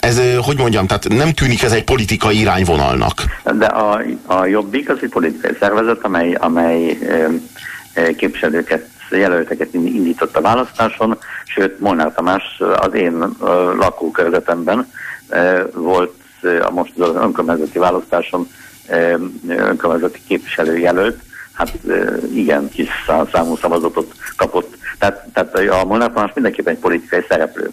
S4: Ez, hogy mondjam, tehát nem tűnik ez egy politikai irányvonalnak.
S7: De a, a Jobbik az egy politikai szervezet, amely, amely képviselőket jelölteket indított a választáson, sőt Molnár Tamás az én lakókörzetemben volt a most az önkormányzati választáson önkormányzati képviselőjelölt, hát igen, kis számú szavazatot kapott. Tehát, tehát a Molnár Tamás mindenképpen egy politikai szereplő.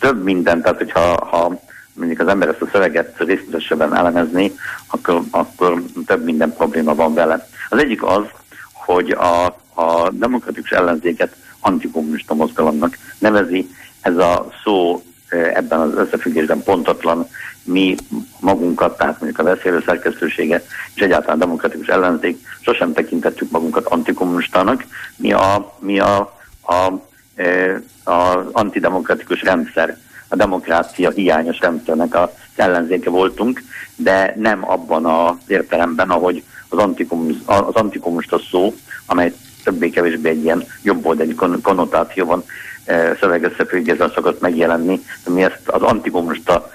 S7: Több minden, tehát hogyha ha mondjuk az ember ezt a szöveget részletesebben elemezni, akkor, akkor több minden probléma van vele. Az egyik az, hogy a, a demokratikus ellenzéket antikommunista mozgalomnak nevezi. Ez a szó ebben az összefüggésben pontatlan, mi magunkat, tehát mondjuk a beszélő szerkesztősége és egyáltalán demokratikus ellenzék, sosem tekintettük magunkat antikommunistának, mi a, mi a, a, a, a antidemokratikus rendszer, a demokrácia hiányos rendszernek az ellenzéke voltunk, de nem abban az értelemben, ahogy az, antikommunista, az antikommunista szó, amely többé-kevésbé egy ilyen jobboldali konnotációban szövegösszefüggésben szokott megjelenni. Mi ezt az antikommunista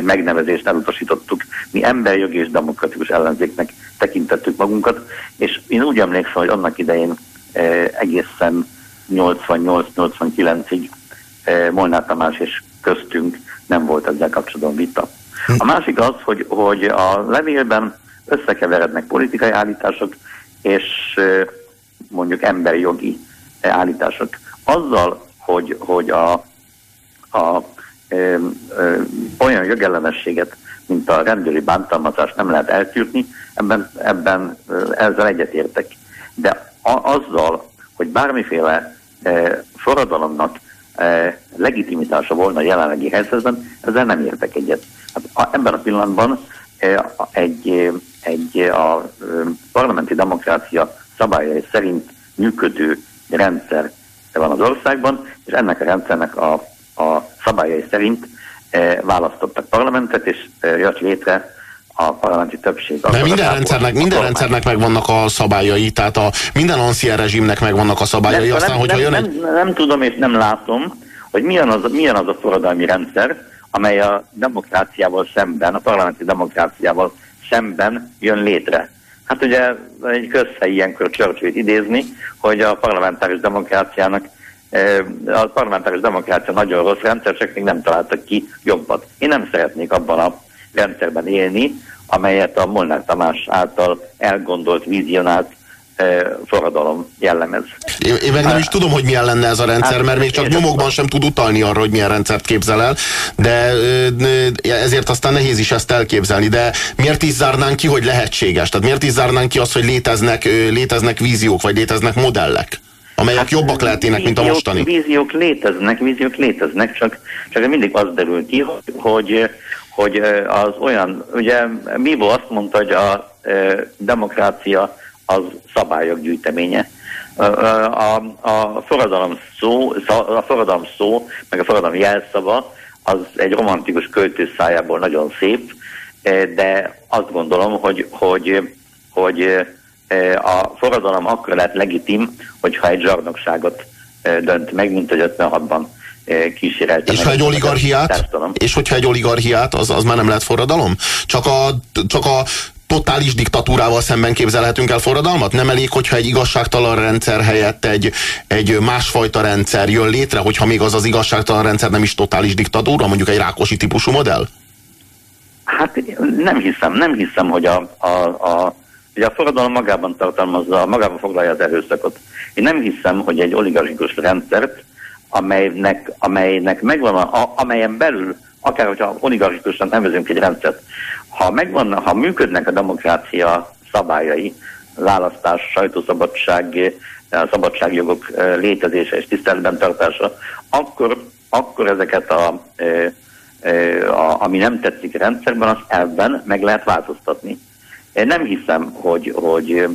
S7: megnevezést elutasítottuk. Mi emberjogi és demokratikus ellenzéknek tekintettük magunkat, és én úgy emlékszem, hogy annak idején egészen 88-89-ig Molnár Tamás és köztünk nem volt ezzel kapcsolatban vita. A másik az, hogy, hogy a levélben összekeverednek politikai állítások és mondjuk emberi jogi állítások. Azzal, hogy, hogy a, a ö, ö, olyan jogellenességet, mint a rendőri bántalmazás nem lehet eltűrni, ebben, ebben ezzel egyetértek. De a, azzal, hogy bármiféle e, forradalomnak e, legitimitása volna a jelenlegi helyzetben, ezzel nem értek egyet. Hát a, ebben a pillanatban e, egy, egy a parlamenti demokrácia szabályai szerint működő rendszer van az országban, és ennek a rendszernek a, a szabályai szerint e, választottak parlamentet, és e, jött létre a parlamenti többség.
S4: De minden rendszernek, minden rendszernek megvannak a szabályai, tehát a, minden ancien rezsimnek megvannak a szabályai, nem, aztán
S7: nem,
S4: hogyha
S7: nem,
S4: jön egy...
S7: Nem, nem tudom és nem látom, hogy milyen az, milyen az a forradalmi rendszer, amely a demokráciával szemben, a parlamenti demokráciával szemben jön létre. Hát ugye egy közhely ilyenkor churchill idézni, hogy a parlamentáris demokráciának a parlamentáris demokrácia nagyon rossz rendszer, csak még nem találtak ki jobbat. Én nem szeretnék abban a rendszerben élni, amelyet a Molnár Tamás által elgondolt, vizionált forradalom jellemez.
S4: Én, én meg nem is tudom, hogy milyen lenne ez a rendszer, mert még csak nyomokban sem tud utalni arra, hogy milyen rendszert képzel el, de ezért aztán nehéz is ezt elképzelni. De miért is zárnánk ki, hogy lehetséges? Tehát miért is zárnánk ki azt, hogy léteznek, léteznek víziók, vagy léteznek modellek? amelyek hát, jobbak lehetnének, mint a mostani.
S7: Víziók léteznek, víziók léteznek, csak, csak mindig az derül ki, hogy, hogy az olyan, ugye Mivo azt mondta, hogy a demokrácia az szabályok gyűjteménye. A, a, a, forradalom szó, a forradalom szó, meg a forradalom jelszava, az egy romantikus költő szájából nagyon szép, de azt gondolom, hogy, hogy, hogy a forradalom akkor lehet legitim, hogyha egy zsarnokságot dönt meg, mint hogy 56-ban kísérelte.
S4: És ha egy oligarchiát, és hogyha egy oligarchiát, az, az már nem lehet forradalom? Csak a, csak a totális diktatúrával szemben képzelhetünk el forradalmat? Nem elég, hogyha egy igazságtalan rendszer helyett egy, egy másfajta rendszer jön létre, hogyha még az az igazságtalan rendszer nem is totális diktatúra, mondjuk egy rákosi típusú modell?
S7: Hát nem hiszem, nem hiszem, hogy a, a, a, hogy a forradalom magában tartalmazza, magában foglalja az erőszakot. Én nem hiszem, hogy egy oligarchikus rendszert, amelynek, amelynek megvan, a, amelyen belül, akár hogyha oligarchikusan nevezünk egy rendszert, ha, megvan, ha működnek a demokrácia szabályai, választás, sajtószabadság, a szabadságjogok létezése és tiszteletben tartása, akkor, akkor ezeket a, a, ami nem tetszik a rendszerben, az elben meg lehet változtatni. Én nem hiszem, hogy, hogy,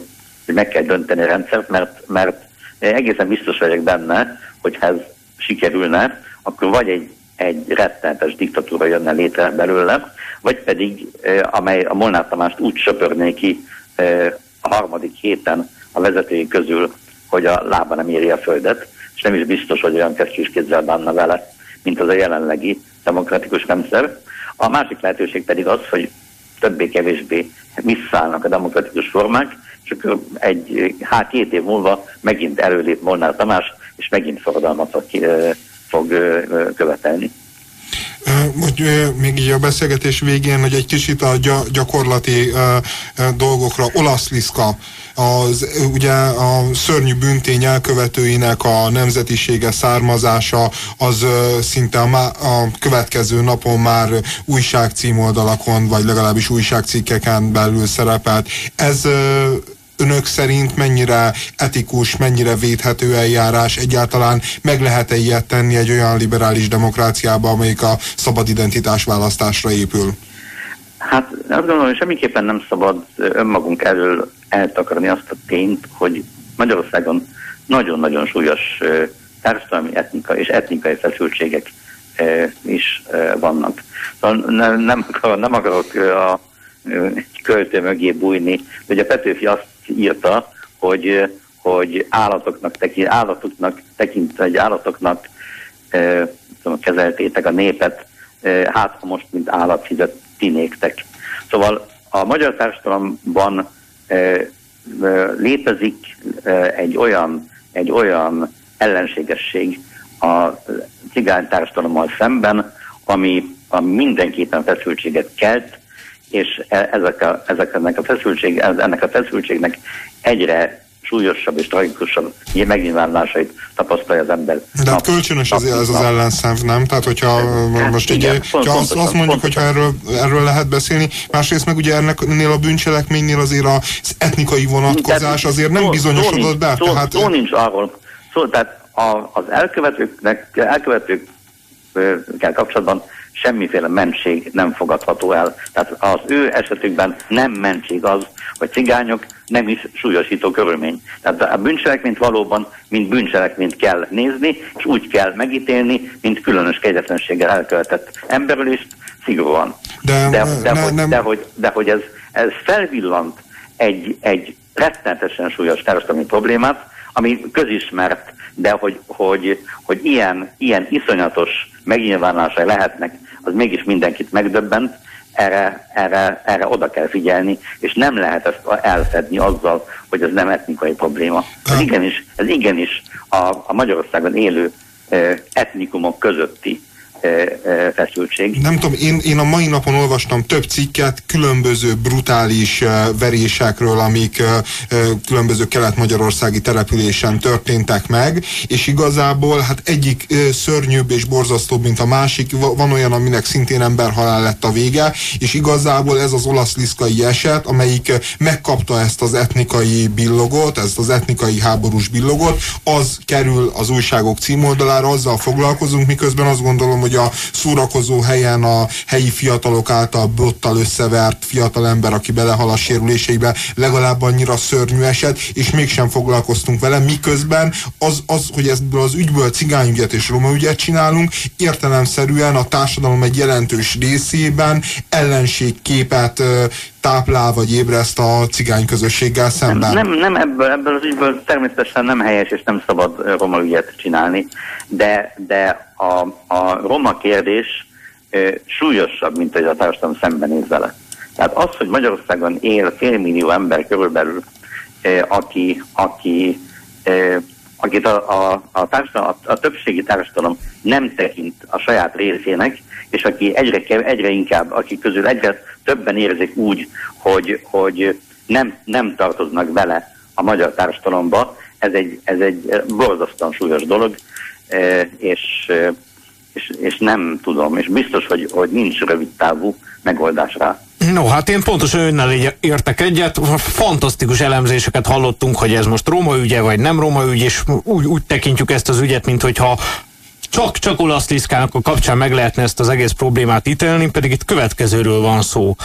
S7: hogy meg kell dönteni a rendszert, mert, mert egészen biztos vagyok benne, hogy ha ez sikerülne, akkor vagy egy, egy rettenetes diktatúra jönne létre belőle, vagy pedig amely a Molnár Tamást úgy söpörné ki a harmadik héten a vezetői közül, hogy a lába nem éri a földet, és nem is biztos, hogy olyan kesztyűs kézzel bánna vele, mint az a jelenlegi demokratikus rendszer. A másik lehetőség pedig az, hogy többé-kevésbé visszaállnak a demokratikus formák, akkor egy, hát két év múlva megint előlép Molnár Tamás, és megint forradalmat fog, követelni
S3: hogy még így a beszélgetés végén, hogy egy kicsit a gyakorlati dolgokra, olasz liszka, az, ugye a szörnyű büntény elkövetőinek a nemzetisége, származása, az szinte a, a következő napon már újságcímoldalakon, vagy legalábbis újságcikkeken belül szerepelt. Ez önök szerint mennyire etikus, mennyire védhető eljárás, egyáltalán meg lehet-e ilyet tenni egy olyan liberális demokráciába, amelyik a szabad identitás választásra épül?
S7: Hát azt gondolom, hogy semmiképpen nem szabad önmagunk elől eltakarni azt a tényt, hogy Magyarországon nagyon-nagyon súlyos társadalmi etnika és etnikai feszültségek is vannak. Szóval nem, nem akarok a költő mögé bújni, hogy a Petőfi azt írta, hogy, hogy állatoknak, tekint, állatoknak tekint, egy állatoknak e, tudom, kezeltétek a népet, e, hát ha most, mint állat fizet ti néktek. Szóval a magyar társadalomban e, e, létezik e, egy olyan, egy olyan ellenségesség a cigány társadalommal szemben, ami, ami mindenképpen feszültséget kelt, és e, ezek a, ezek ennek, a feszültség, ennek a feszültségnek egyre súlyosabb és tragikusabb megnyilvánulásait tapasztalja az ember.
S3: De hát kölcsönös az, ez az ellenszenv, nem? Tehát, hogyha hát most igen, egy, pont, azt, azt mondjuk, pontosan. hogyha erről, erről lehet beszélni, másrészt meg ugye ennél a bűncselekménynél azért az etnikai vonatkozás azért nem bizonyosodott be.
S7: Szó, tehát... szó nincs arról. Szó, tehát a, az elkövetőknek, elkövetőkkel kapcsolatban semmiféle mentség nem fogadható el. Tehát az ő esetükben nem mentség az, hogy cigányok nem is súlyosító körülmény. Tehát a bűncselekményt valóban, mint bűncselekményt kell nézni, és úgy kell megítélni, mint különös kegyetlenséggel elkövetett emberülést szigorúan. De, de, de, ne, hogy, nem... de, hogy, de hogy ez, ez felvillant egy, egy rettenetesen súlyos társadalmi problémát, ami közismert, de hogy, hogy, hogy ilyen, ilyen iszonyatos megnyilvánulásai lehetnek az mégis mindenkit megdöbbent, erre, erre, erre oda kell figyelni, és nem lehet ezt elfedni azzal, hogy ez nem etnikai probléma. Ez igenis, ez igenis a, a Magyarországon élő etnikumok közötti feszültség.
S3: Nem tudom, én, én a mai napon olvastam több cikket különböző brutális verésekről, amik különböző kelet-magyarországi településen történtek meg, és igazából hát egyik szörnyűbb és borzasztóbb, mint a másik, van olyan, aminek szintén emberhalál lett a vége, és igazából ez az olasz liszkai eset, amelyik megkapta ezt az etnikai billogot, ezt az etnikai háborús billogot, az kerül az újságok címoldalára, azzal foglalkozunk, miközben azt gondolom, hogy hogy a szórakozó helyen a helyi fiatalok által bottal összevert fiatal ember, aki belehal a sérüléseibe, legalább annyira szörnyű eset, és mégsem foglalkoztunk vele, miközben az, az hogy ebből az ügyből cigányügyet és roma ügyet csinálunk, értelemszerűen a társadalom egy jelentős részében ellenségképet táplál vagy ébreszt a cigány közösséggel szemben?
S7: Nem, nem, nem ebből, ebből az ügyből természetesen nem helyes és nem szabad roma ügyet csinálni, de, de a, a roma kérdés súlyosabb, mint hogy a társadalom szembenéz vele. Tehát az, hogy Magyarországon él félmillió ember körülbelül, aki, aki akit a, a, a, társadalom, a, a többségi társadalom nem tekint a saját részének, és aki egyre, egyre inkább, akik közül egyre többen érzik úgy, hogy, hogy nem, nem tartoznak bele a magyar társadalomba, ez egy, ez egy borzasztóan súlyos dolog, e, és, e, és, és nem tudom, és biztos, hogy, hogy nincs rövid távú megoldás rá.
S2: No, hát én pontosan önnel értek egyet. Fantasztikus elemzéseket hallottunk, hogy ez most Róma ügye, vagy nem Róma ügy, és úgy, úgy tekintjük ezt az ügyet, mint hogyha csak, csak olasz liszkának a kapcsán meg lehetne ezt az egész problémát ítélni, pedig itt következőről van szó.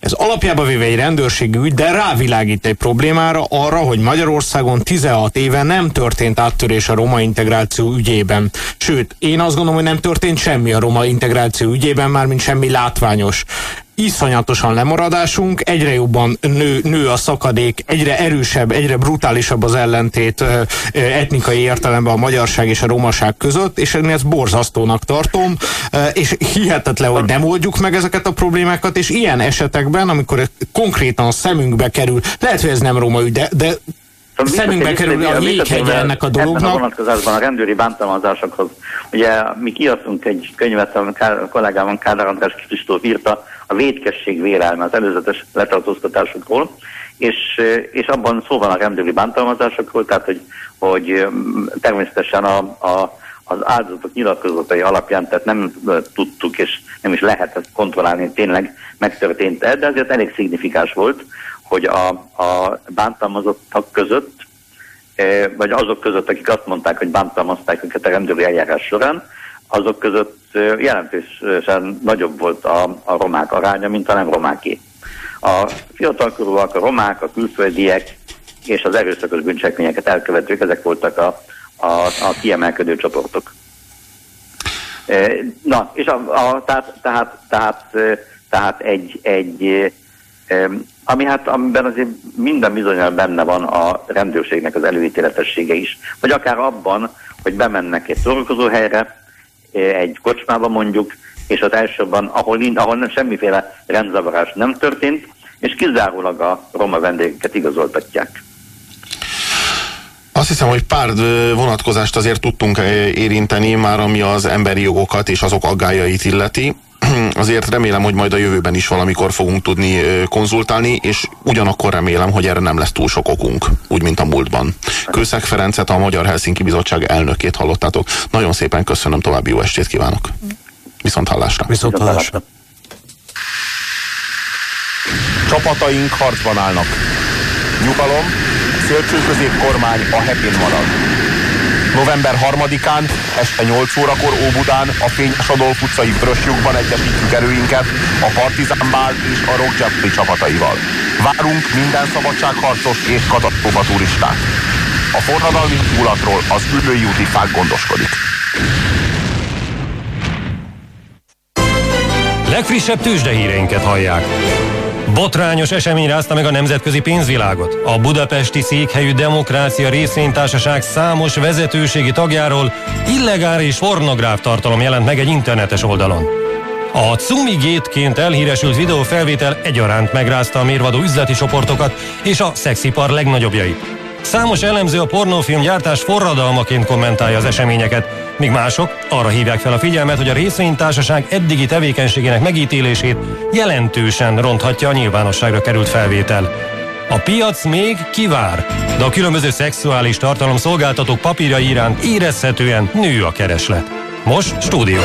S2: Ez alapjába véve egy rendőrségi ügy, de rávilágít egy problémára arra, hogy Magyarországon 16 éve nem történt áttörés a roma integráció ügyében. Sőt, én azt gondolom, hogy nem történt semmi a roma integráció ügyében, már mint semmi látványos iszonyatosan lemaradásunk, egyre jobban nő, nő a szakadék, egyre erősebb, egyre brutálisabb az ellentét etnikai értelemben a magyarság és a romaság között, és én ezt borzasztónak tartom, és hihetetlen, hogy nem oldjuk meg ezeket a problémákat, és ilyen esetekben, amikor konkrétan a szemünkbe kerül, lehet, hogy ez nem roma ügy, de, de szemünkbe kerül a jéghegye ennek a dolognak. Ebben
S7: a vonatkozásban a rendőri bántalmazásokhoz. Ugye mi kiadtunk egy könyvet, a kollégám Kádár András Kristóf írta, a védkesség vélelme az előzetes letartóztatásokról, és, és abban szó van a rendőri bántalmazásokról, tehát hogy, hogy természetesen a, a, az áldozatok nyilatkozatai alapján, tehát nem tudtuk, és nem is lehet ezt kontrollálni, tényleg megtörtént-e, de azért elég szignifikáns volt, hogy a, a bántalmazottak között, vagy azok között, akik azt mondták, hogy bántalmazták őket a rendőri eljárás során, azok között jelentősen nagyobb volt a, a romák aránya, mint a nem romáké. A fiatalkorúak, a romák, a külföldiek és az erőszakos bűncselekményeket elkövetők, ezek voltak a, a, a kiemelkedő csoportok. Na, és a, a, tehát, tehát, tehát, tehát egy, egy ami hát, amiben azért minden bizonyal benne van a rendőrségnek az előítéletessége is, vagy akár abban, hogy bemennek egy szórakozó helyre, egy kocsmába mondjuk, és az elsőbben, ahol, ahol nem, semmiféle rendzavarás nem történt, és kizárólag a roma vendégeket igazoltatják.
S4: Azt hiszem, hogy pár vonatkozást azért tudtunk érinteni már, ami az emberi jogokat és azok aggájait illeti. Azért remélem, hogy majd a jövőben is valamikor fogunk tudni konzultálni, és ugyanakkor remélem, hogy erre nem lesz túl sok okunk, úgy, mint a múltban. Kőszeg Ferencet, a Magyar Helsinki Bizottság elnökét hallottátok. Nagyon szépen köszönöm, további jó estét kívánok. Viszont hallásra.
S2: Viszont hallásra.
S4: Csapataink harcban állnak. Nyugalom, szélcső kormány a hetén marad. November 3-án este 8 órakor Óbudán a Fényes Adolf utcai Vörösjukban egyesítjük erőinket a Partizán Bál és a Rock Jeopardy csapataival. Várunk minden szabadságharcos és katasztrófa turistát. A forradalmi túlatról az ülői úti fák gondoskodik.
S5: Legfrissebb tőzsdehíreinket hallják. Botrányos esemény rázta meg a nemzetközi pénzvilágot. A budapesti székhelyű Demokrácia részvénytársaság számos vezetőségi tagjáról illegális pornográf tartalom jelent meg egy internetes oldalon. A Cumi Gate-ként elhíresült videófelvétel egyaránt megrázta a mérvadó üzleti csoportokat és a szexipar legnagyobbjait. Számos elemző a pornófilm gyártás forradalmaként kommentálja az eseményeket, míg mások arra hívják fel a figyelmet, hogy a részvénytársaság eddigi tevékenységének megítélését jelentősen ronthatja a nyilvánosságra került felvétel. A piac még kivár, de a különböző szexuális tartalom szolgáltatók papírja iránt érezhetően nő a kereslet. Most stúdió.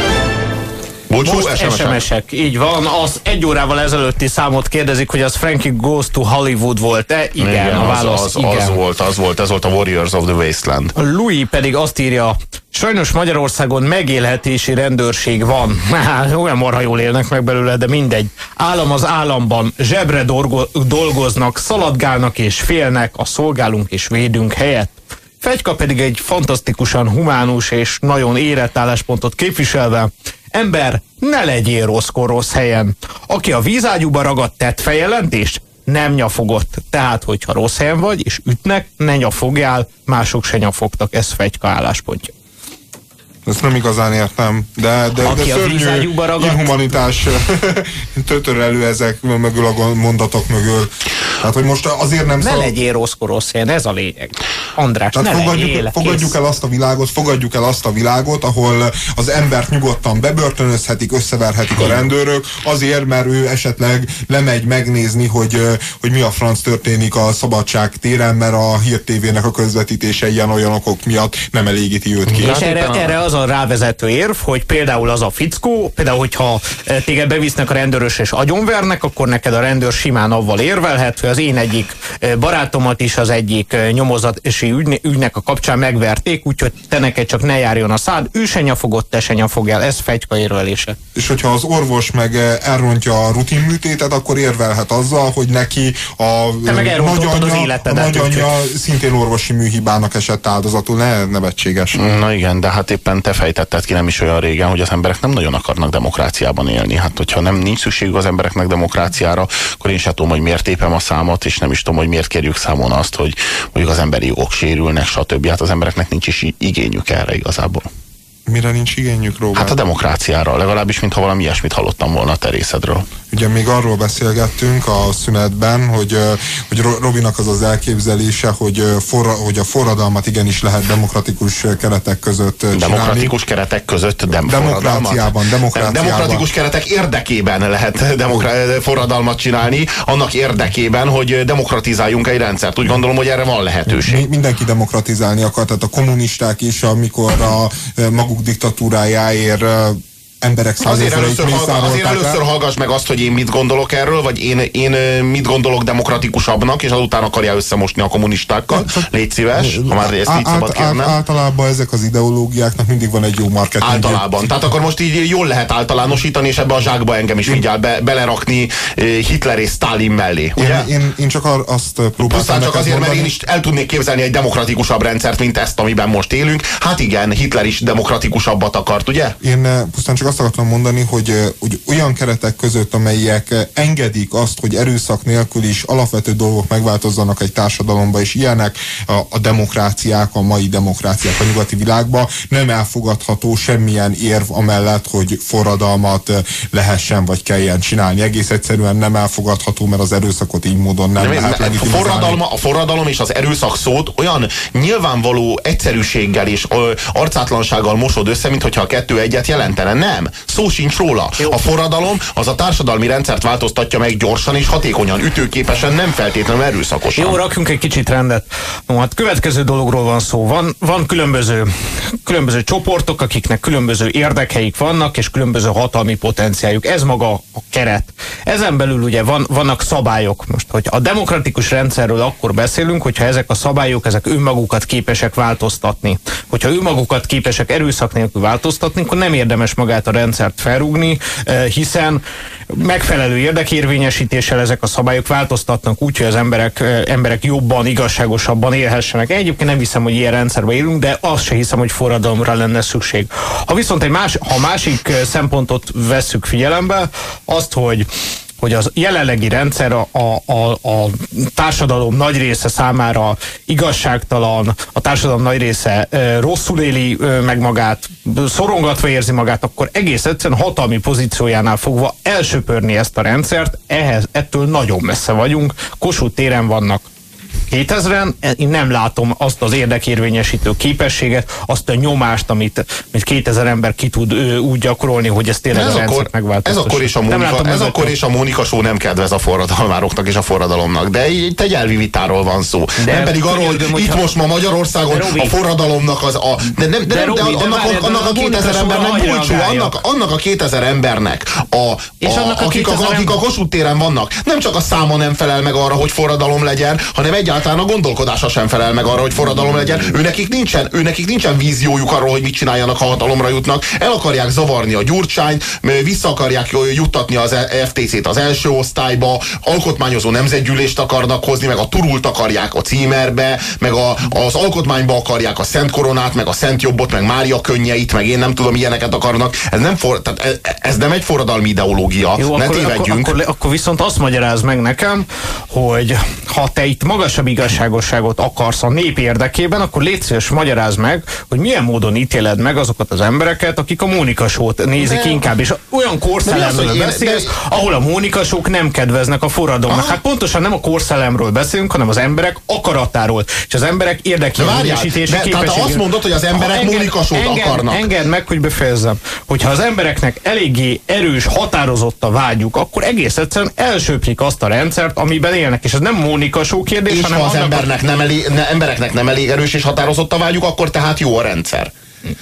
S4: Bulcsú,
S2: Most
S4: SMS-ek.
S2: SMS-ek, így van. Az egy órával ezelőtti számot kérdezik, hogy az Frankie Goes to Hollywood volt-e? Igen, igen, a válasz
S4: az, az,
S2: igen.
S4: az volt, az volt, ez volt a Warriors of the Wasteland.
S2: Louis pedig azt írja, sajnos Magyarországon megélhetési rendőrség van. Olyan marha jól élnek meg belőle, de mindegy. Állam az államban, zsebre dolgoznak, szaladgálnak és félnek, a szolgálunk és védünk helyett. Fegyka pedig egy fantasztikusan humánus és nagyon érett álláspontot képviselve, ember, ne legyél rosszkor rossz helyen. Aki a vízágyúba ragadt tett feljelentést, nem nyafogott. Tehát, hogyha rossz helyen vagy, és ütnek, ne nyafogjál, mások se nyafogtak. Ez Fegyka álláspontja.
S3: Ezt nem igazán értem, de, de,
S2: Aki
S3: de
S2: a
S3: szörnyű inhumanitás tötör elő ezek mögül a mondatok mögül. Tehát, hogy most azért nem
S2: Ne
S3: szabad-
S2: legyél rosszkor rossz helyen, ez a lényeg. András,
S3: Tehát
S2: ne
S3: fogadjuk,
S2: legyél.
S3: fogadjuk el azt a világot, fogadjuk el azt a világot, ahol az embert nyugodtan bebörtönözhetik, összeverhetik a rendőrök, azért, mert ő esetleg lemegy megnézni, hogy, hogy mi a franc történik a szabadság téren, mert a Hír TV-nek a közvetítése ilyen olyan okok miatt nem elégíti őt ki.
S2: És
S4: Hát
S2: erre, erre az a rávezető érv, hogy például az a fickó, például hogyha eh, téged bevisznek a rendőrös és agyonvernek, akkor neked a rendőr simán avval érvelhet, hogy az én egyik eh, barátomat is az egyik eh, nyomozási ügyne- ügynek a kapcsán megverték, úgyhogy te neked csak ne járjon a szád, ő se nyafogott, te se nyafogjál, ez fegyka érvelése.
S3: És hogyha az orvos meg eh, elrontja a rutinműtétet, akkor érvelhet azzal, hogy neki a
S2: Te meg
S3: ö,
S2: elrontottad az
S3: nagyanyja, a
S2: életedet,
S3: nagyanyja szintén orvosi műhibának esett áldozatul. Ne, nevetséges.
S4: Na igen, de hát éppen te fejtetted ki nem is olyan régen, hogy az emberek nem nagyon akarnak demokráciában élni. Hát hogyha nem nincs szükségük az embereknek demokráciára, akkor én sem tudom, hogy miért tépem a számot, és nem is tudom, hogy miért kérjük számon azt, hogy mondjuk az emberi jogok sérülnek, stb. Hát az embereknek nincs is igényük erre igazából.
S3: Mire nincs igényük, Robert?
S4: Hát a demokráciára, legalábbis, mintha valami ilyesmit hallottam volna a te részedről.
S3: Ugye még arról beszélgettünk a szünetben, hogy, hogy Ro- Robinak az az elképzelése, hogy, forra, hogy a forradalmat igenis lehet demokratikus keretek között csinálni.
S4: Demokratikus keretek között dem
S3: Demokráciában, demokráciában.
S4: Demokratikus keretek érdekében lehet demokra- forradalmat csinálni, annak érdekében, hogy demokratizáljunk egy rendszert. Úgy gondolom, hogy erre van lehetőség.
S3: Mi- Mindenki demokratizálni akar, tehát a kommunisták is, amikor a ö, maguk diktatúrájáért emberek
S4: Azért először, hallga, azért először hallgass meg azt, hogy én mit gondolok erről, vagy én, én mit gondolok demokratikusabbnak, és azután akarja összemosni a kommunistákkal. Légy szíves, ha már ezt így szabad kérnem.
S3: át- Általában ezek az ideológiáknak mindig van egy jó marketing.
S4: Általában. Tehát akkor most így jól lehet általánosítani, és ebbe a zsákba engem is vigyál be, belerakni Hitler és Stalin mellé. Ugye?
S3: Én, én, én csak azt próbáltam
S4: Pusztán csak azért, mert én is el tudnék képzelni egy demokratikusabb rendszert, mint ezt, amiben most élünk. Hát igen, Hitler is demokratikusabbat akart, ugye?
S3: Én pusztán csak azt akartam mondani, hogy, hogy olyan keretek között, amelyek engedik azt, hogy erőszak nélkül is alapvető dolgok megváltozzanak egy társadalomba, és ilyenek a, a demokráciák, a mai demokráciák a nyugati világban, nem elfogadható semmilyen érv amellett, hogy forradalmat eh, lehessen vagy kelljen csinálni. Egész egyszerűen nem elfogadható, mert az erőszakot így módon nem
S4: Nem,
S3: lehet
S4: a,
S3: legitimizálni.
S4: forradalma, a forradalom és az erőszak szót olyan nyilvánvaló egyszerűséggel és arcátlansággal mosod össze, mint hogyha a kettő egyet jelentene. Nem, szó sincs róla. A forradalom az a társadalmi rendszert változtatja meg gyorsan és hatékonyan, ütőképesen, nem feltétlenül erőszakosan.
S2: Jó, rakjunk egy kicsit rendet. No, hát következő dologról van szó. Van, van különböző, különböző csoportok, akiknek különböző érdekeik vannak, és különböző hatalmi potenciáljuk. Ez maga a keret. Ezen belül ugye van, vannak szabályok. Most, hogy a demokratikus rendszerről akkor beszélünk, hogyha ezek a szabályok, ezek önmagukat képesek változtatni. Hogyha önmagukat képesek erőszak nélkül változtatni, akkor nem érdemes magát a rendszert felrúgni, eh, hiszen megfelelő érdekérvényesítéssel ezek a szabályok változtatnak úgy, hogy az emberek, eh, emberek jobban, igazságosabban élhessenek. Egyébként nem hiszem, hogy ilyen rendszerben élünk, de azt se hiszem, hogy forradalomra lenne szükség. Ha viszont egy más, ha másik eh, szempontot vesszük figyelembe, azt, hogy hogy az jelenlegi rendszer a, a, a, a társadalom nagy része számára igazságtalan, a társadalom nagy része e, rosszul éli e, meg magát, szorongatva érzi magát, akkor egész egyszerűen hatalmi pozíciójánál fogva elsöpörni ezt a rendszert, ehhez ettől nagyon messze vagyunk. Kossuth téren vannak 2000-en én nem látom azt az érdekérvényesítő képességet, azt a nyomást, amit, amit 2000 ember ki tud ő, úgy gyakorolni, hogy ez tényleg
S4: ez
S2: a
S4: akkor, ez akkor is a Mónika, ez akkor is a Mónika show nem kedvez a forradalmároknak és a forradalomnak, de itt egy elvi vitáról van szó. De nem pedig arról, hogy itt most ma Magyarországon a forradalomnak az a... De, nem, de, de, de, de annak, a, annak a 2000 embernek bulcsú, annak, annak a 2000 embernek, a, a, a, akik, a, akik a Kossuth téren vannak, nem csak a száma nem felel meg arra, hogy forradalom legyen, hanem egyáltalán a gondolkodása sem felel meg arra, hogy forradalom legyen. Őnekik nincsen, őnekik nincsen víziójuk arról, hogy mit csináljanak, ha hatalomra jutnak. El akarják zavarni a gyurcsányt, vissza akarják juttatni az FTC-t az első osztályba, alkotmányozó nemzetgyűlést akarnak hozni, meg a turult akarják a címerbe, meg a, az alkotmányba akarják a Szent Koronát, meg a Szent Jobbot, meg Mária könnyeit, meg én nem tudom, ilyeneket akarnak. Ez nem, for, tehát ez, ez nem egy forradalmi ideológia. Jó, ne
S2: akkor, tévedjünk. Akkor, akkor, akkor viszont azt magyaráz meg nekem, hogy ha te itt magasabb igazságosságot akarsz a nép érdekében, akkor légy szíves, magyaráz meg, hogy milyen módon ítéled meg azokat az embereket, akik a Mónika sót nézik de, inkább, és olyan korszellemről beszélsz, de, ahol a Mónika sók nem kedveznek a forradalomnak. Hát pontosan nem a korszellemről beszélünk, hanem az emberek akaratáról, és az emberek érdekérvényesítési
S4: képességéről. Tehát azt mondod, hogy az emberek Mónika sót akarnak.
S2: Engedd meg, hogy befejezzem. Hogyha az embereknek eléggé erős, határozott a vágyuk, akkor egész egyszerűen elsőpjik azt a rendszert, amiben élnek. És ez nem Mónika só kérdés,
S4: és
S2: hanem
S4: az embernek nem, elég, ne, embereknek nem elég erős és határozott a vágyuk, akkor tehát jó a rendszer.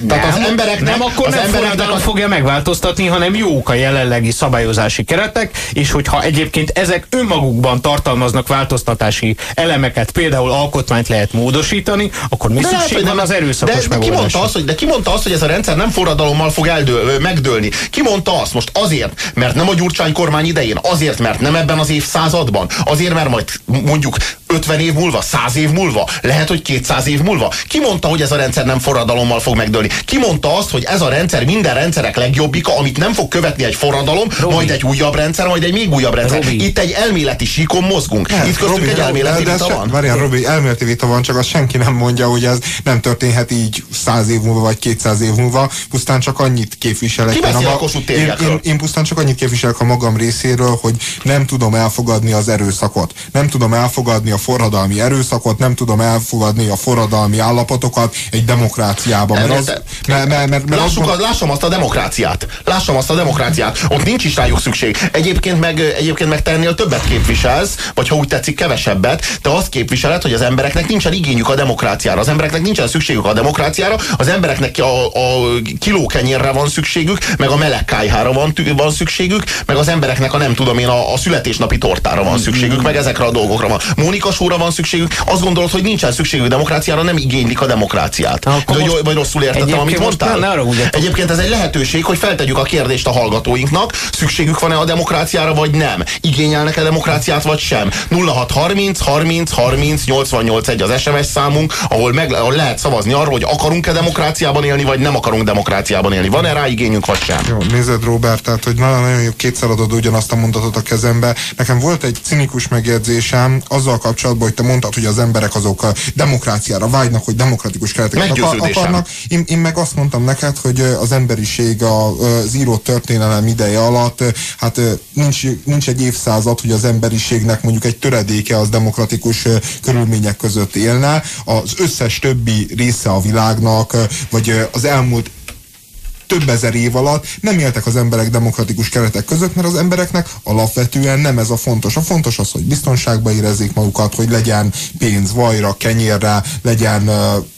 S2: Tehát nem, az emberek nem, akkor az nem embereknek a... fogja megváltoztatni, hanem jók a jelenlegi szabályozási keretek, és hogyha egyébként ezek önmagukban tartalmaznak változtatási elemeket, például alkotmányt lehet módosítani, akkor mi de szükség lehet, van az erőszakos
S4: de, de ki mondta azt, hogy, De ki mondta azt, hogy ez a rendszer nem forradalommal fog eldől, megdőlni? Ki mondta azt most azért, mert nem a Gyurcsány kormány idején, azért, mert nem ebben az évszázadban, azért, mert majd mondjuk 50 év múlva, 100 év múlva, lehet, hogy 200 év múlva. Ki mondta, hogy ez a rendszer nem forradalommal fog megdőlni? Ki mondta azt, hogy ez a rendszer minden rendszerek legjobbika, amit nem fog követni egy forradalom, Robi. majd egy újabb rendszer, majd egy még újabb rendszer. Robi. Itt egy elméleti síkon mozgunk. Hát, Itt köztünk Robi, egy elméleti de, de vita van.
S3: Várjál, Robi, elméleti vita van, csak azt senki nem mondja, hogy ez nem történhet így 100 év múlva, vagy 200 év múlva. Pusztán csak annyit képviselek.
S4: Ki
S3: én,
S4: a,
S3: én, én, én pusztán csak annyit képviselek a magam részéről, hogy nem tudom elfogadni az erőszakot. Nem tudom elfogadni a forradalmi erőszakot, nem tudom elfogadni a forradalmi állapotokat egy demokráciában. Mert, az,
S4: mert, mert, mert, mert Lássuk, az, lássam azt a demokráciát. Lássam azt a demokráciát. Ott nincs is rájuk szükség. Egyébként meg, egyébként meg te ennél többet képviselsz, vagy ha úgy tetszik, kevesebbet, te azt képviseled, hogy az embereknek nincsen igényük a demokráciára. Az embereknek nincsen szükségük a demokráciára, az embereknek a, a kilókenyérre van szükségük, meg a meleg kájhára van, van szükségük, meg az embereknek a nem tudom én, a, a születésnapi tortára van szükségük, meg ezekre a dolgokra van. Mónika sóra van szükségük. Azt gondolod, hogy nincsen szükségük demokráciára, nem igénylik a demokráciát. De, vagy, vagy rosszul értettem, amit mondtál? Ne, ne Egyébként ez egy lehetőség, hogy feltegyük a kérdést a hallgatóinknak, szükségük van-e a demokráciára, vagy nem? Igényelnek-e demokráciát, vagy sem? 0630 30 30 88 egy az SMS számunk, ahol, meg, ahol lehet szavazni arról, hogy akarunk-e demokráciában élni, vagy nem akarunk demokráciában élni. Van-e rá igényünk, vagy sem?
S3: Jó, nézed Robert, tehát hogy nagyon-nagyon jó kétszer adod ugyanazt a mondatot a kezembe. Nekem volt egy cinikus megjegyzésem azzal kapcsolatban, hogy te mondtad, hogy az emberek azok a demokráciára vágynak, hogy demokratikus kereteket akarnak. Én, én meg azt mondtam neked, hogy az emberiség az írott történelem ideje alatt, hát nincs, nincs egy évszázad, hogy az emberiségnek mondjuk egy töredéke az demokratikus körülmények között élne. Az összes többi része a világnak, vagy az elmúlt több ezer év alatt nem éltek az emberek demokratikus keretek között, mert az embereknek alapvetően nem ez a fontos. A fontos az, hogy biztonságban érezzék magukat, hogy legyen pénz vajra, kenyérre, legyen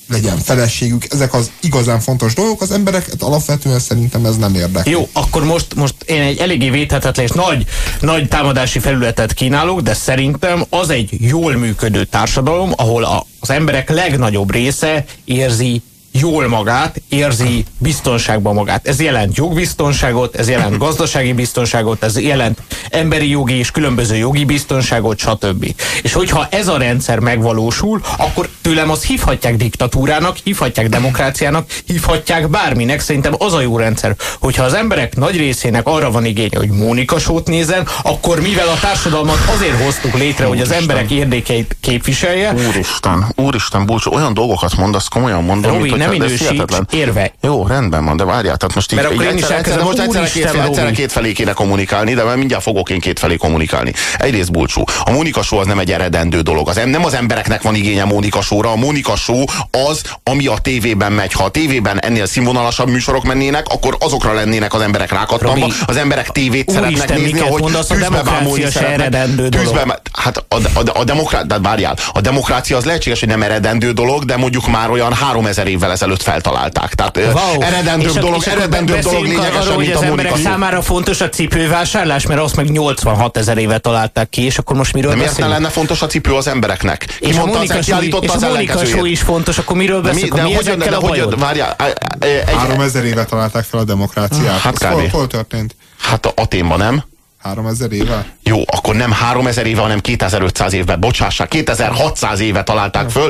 S3: legyen feleségük, ezek az igazán fontos dolgok, az embereket alapvetően szerintem ez nem érdekel.
S2: Jó, akkor most, most én egy eléggé védhetetlen és nagy, nagy támadási felületet kínálok, de szerintem az egy jól működő társadalom, ahol a, az emberek legnagyobb része érzi jól magát, érzi biztonságban magát. Ez jelent jogbiztonságot, ez jelent gazdasági biztonságot, ez jelent emberi jogi és különböző jogi biztonságot, stb. És hogyha ez a rendszer megvalósul, akkor tőlem azt hívhatják diktatúrának, hívhatják demokráciának, hívhatják bárminek. Szerintem az a jó rendszer, hogyha az emberek nagy részének arra van igénye, hogy Mónika sót nézzen, akkor mivel a társadalmat azért hoztuk létre, Úristen. hogy az emberek érdekeit képviselje.
S4: Úristen, úristen, búcsú, olyan dolgokat mondasz, komolyan mondom,
S2: Robi,
S4: mint,
S2: nem minősíts érve.
S4: Jó, rendben van, de várjál, tehát most így,
S2: Mert akkor
S4: így
S2: én is
S4: egyszer, egyszer, most egyszerre két, egyszerre két felé kéne kommunikálni, de mindjárt fogok én két felé kommunikálni. Egyrészt Bulcsú, a Mónika Show az nem egy eredendő dolog. Az, em- nem az embereknek van igénye Mónika Show-ra, a Mónika Show az, ami a tévében megy. Ha a tévében ennél színvonalasabb műsorok mennének, akkor azokra lennének az emberek rákattanva. Az emberek tévét szeretnek nézni,
S2: miket
S4: ahogy
S2: mondasz, a demokrácia se eredendő dolog.
S4: Hát a, a, a, demokrá, de várjál, a demokrácia az lehetséges, hogy nem eredendő dolog, de mondjuk már olyan 3000 évvel ezelőtt feltalálták. Tehát wow. eredendőbb
S2: És a-
S4: dolog,
S2: és
S4: eredendőbb dolog lényegesen,
S2: arról, hogy az
S4: a
S2: emberek számára fontos a cipővásárlás, mert azt meg 86 ezer éve találták ki, és akkor most miről
S4: De miért ne
S2: beszélünk?
S4: lenne fontos a cipő az embereknek? Ki
S2: És a
S4: mondta az,
S2: Mónika
S4: állította
S2: és
S4: az
S2: a Mónika
S4: ellenkezőjét?
S2: is fontos, akkor miről
S4: De, mi,
S2: beszélünk?
S4: de,
S2: Mi
S4: hogyan,
S2: ezekkel
S4: de
S2: a
S4: hogyan,
S2: bajod?
S4: várjál, egy,
S3: 3000 éve találták fel a demokráciát.
S4: Hát
S3: hol,
S4: kb.
S3: hol történt?
S4: hát a Aténban nem?
S3: 3000 éve?
S4: Jó, akkor nem 3000 éve, hanem 2500 évben. Bocsássák, 2600 éve találták föl.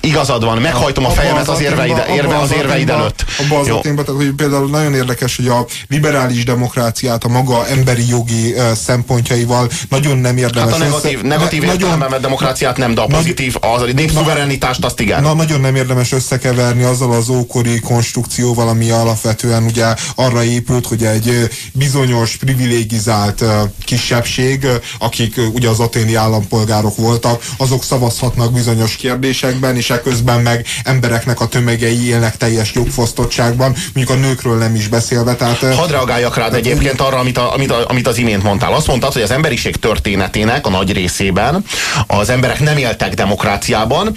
S4: Igazad van, meghajtom a
S3: Abba
S4: fejemet az érveid, érve, az érveid előtt.
S3: Abba az tehát hogy például nagyon érdekes, hogy a liberális demokráciát a maga emberi jogi uh, szempontjaival nagyon nem érdemes.
S4: Hát a negatív,
S3: össze-
S4: negatív
S3: ne- nagyon,
S4: vett demokráciát nem, de a pozitív, az a népszuverenitást azt igen.
S3: Na, nagyon nem érdemes összekeverni azzal az ókori konstrukcióval, ami alapvetően ugye arra épült, hogy egy bizonyos privilégizált ö, kisebbség, akik ugye az aténi állampolgárok voltak, azok szavazhatnak bizonyos kérdésekben, és eközben meg embereknek a tömegei élnek teljes jogfosztottságban, mondjuk a nőkről nem is beszélve. Tehát,
S4: Hadd reagáljak rád egyébként arra, amit, a, amit, a, amit az imént mondtál. Azt mondtad, hogy az emberiség történetének a nagy részében az emberek nem éltek demokráciában,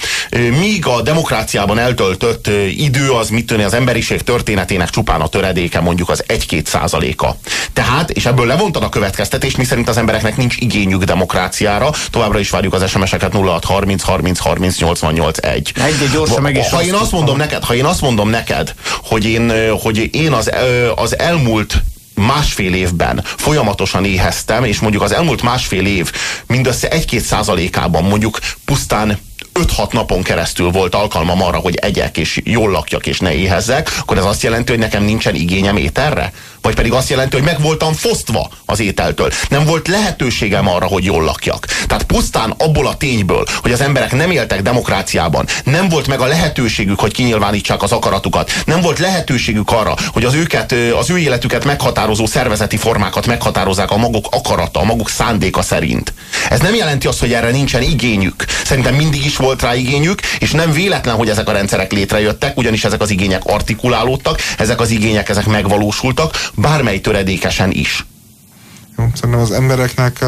S4: míg a demokráciában eltöltött idő az mit tűnik az emberiség történetének csupán a töredéke, mondjuk az 1-2 százaléka. Tehát, és ebből levontad a következtetést, mi szerint az embereknek nincs igényük demokráciára, továbbra is várjuk az SMS-eket 06 30 30 30 88 1.
S2: Egy-egy gyorsan meg is
S4: Ha én azt mondom neked, ha én azt mondom neked, hogy én, hogy én az, az elmúlt másfél évben folyamatosan éheztem, és mondjuk az elmúlt másfél év mindössze 1-2 százalékában mondjuk pusztán 5-6 napon keresztül volt alkalmam arra, hogy egyek és jól lakjak és ne éhezzek, akkor ez azt jelenti, hogy nekem nincsen igényem ételre? Vagy pedig azt jelenti, hogy meg voltam fosztva az ételtől. Nem volt lehetőségem arra, hogy jól lakjak. Tehát pusztán abból a tényből, hogy az emberek nem éltek demokráciában, nem volt meg a lehetőségük, hogy kinyilvánítsák az akaratukat, nem volt lehetőségük arra, hogy az őket, az ő életüket meghatározó szervezeti formákat meghatározzák a maguk akarata, a maguk szándéka szerint. Ez nem jelenti azt, hogy erre nincsen igényük. Szerintem mindig is volt rá igényük, és nem véletlen, hogy ezek a rendszerek létrejöttek, ugyanis ezek az igények artikulálódtak, ezek az igények ezek megvalósultak, bármely töredékesen is.
S3: Jó, szerintem az embereknek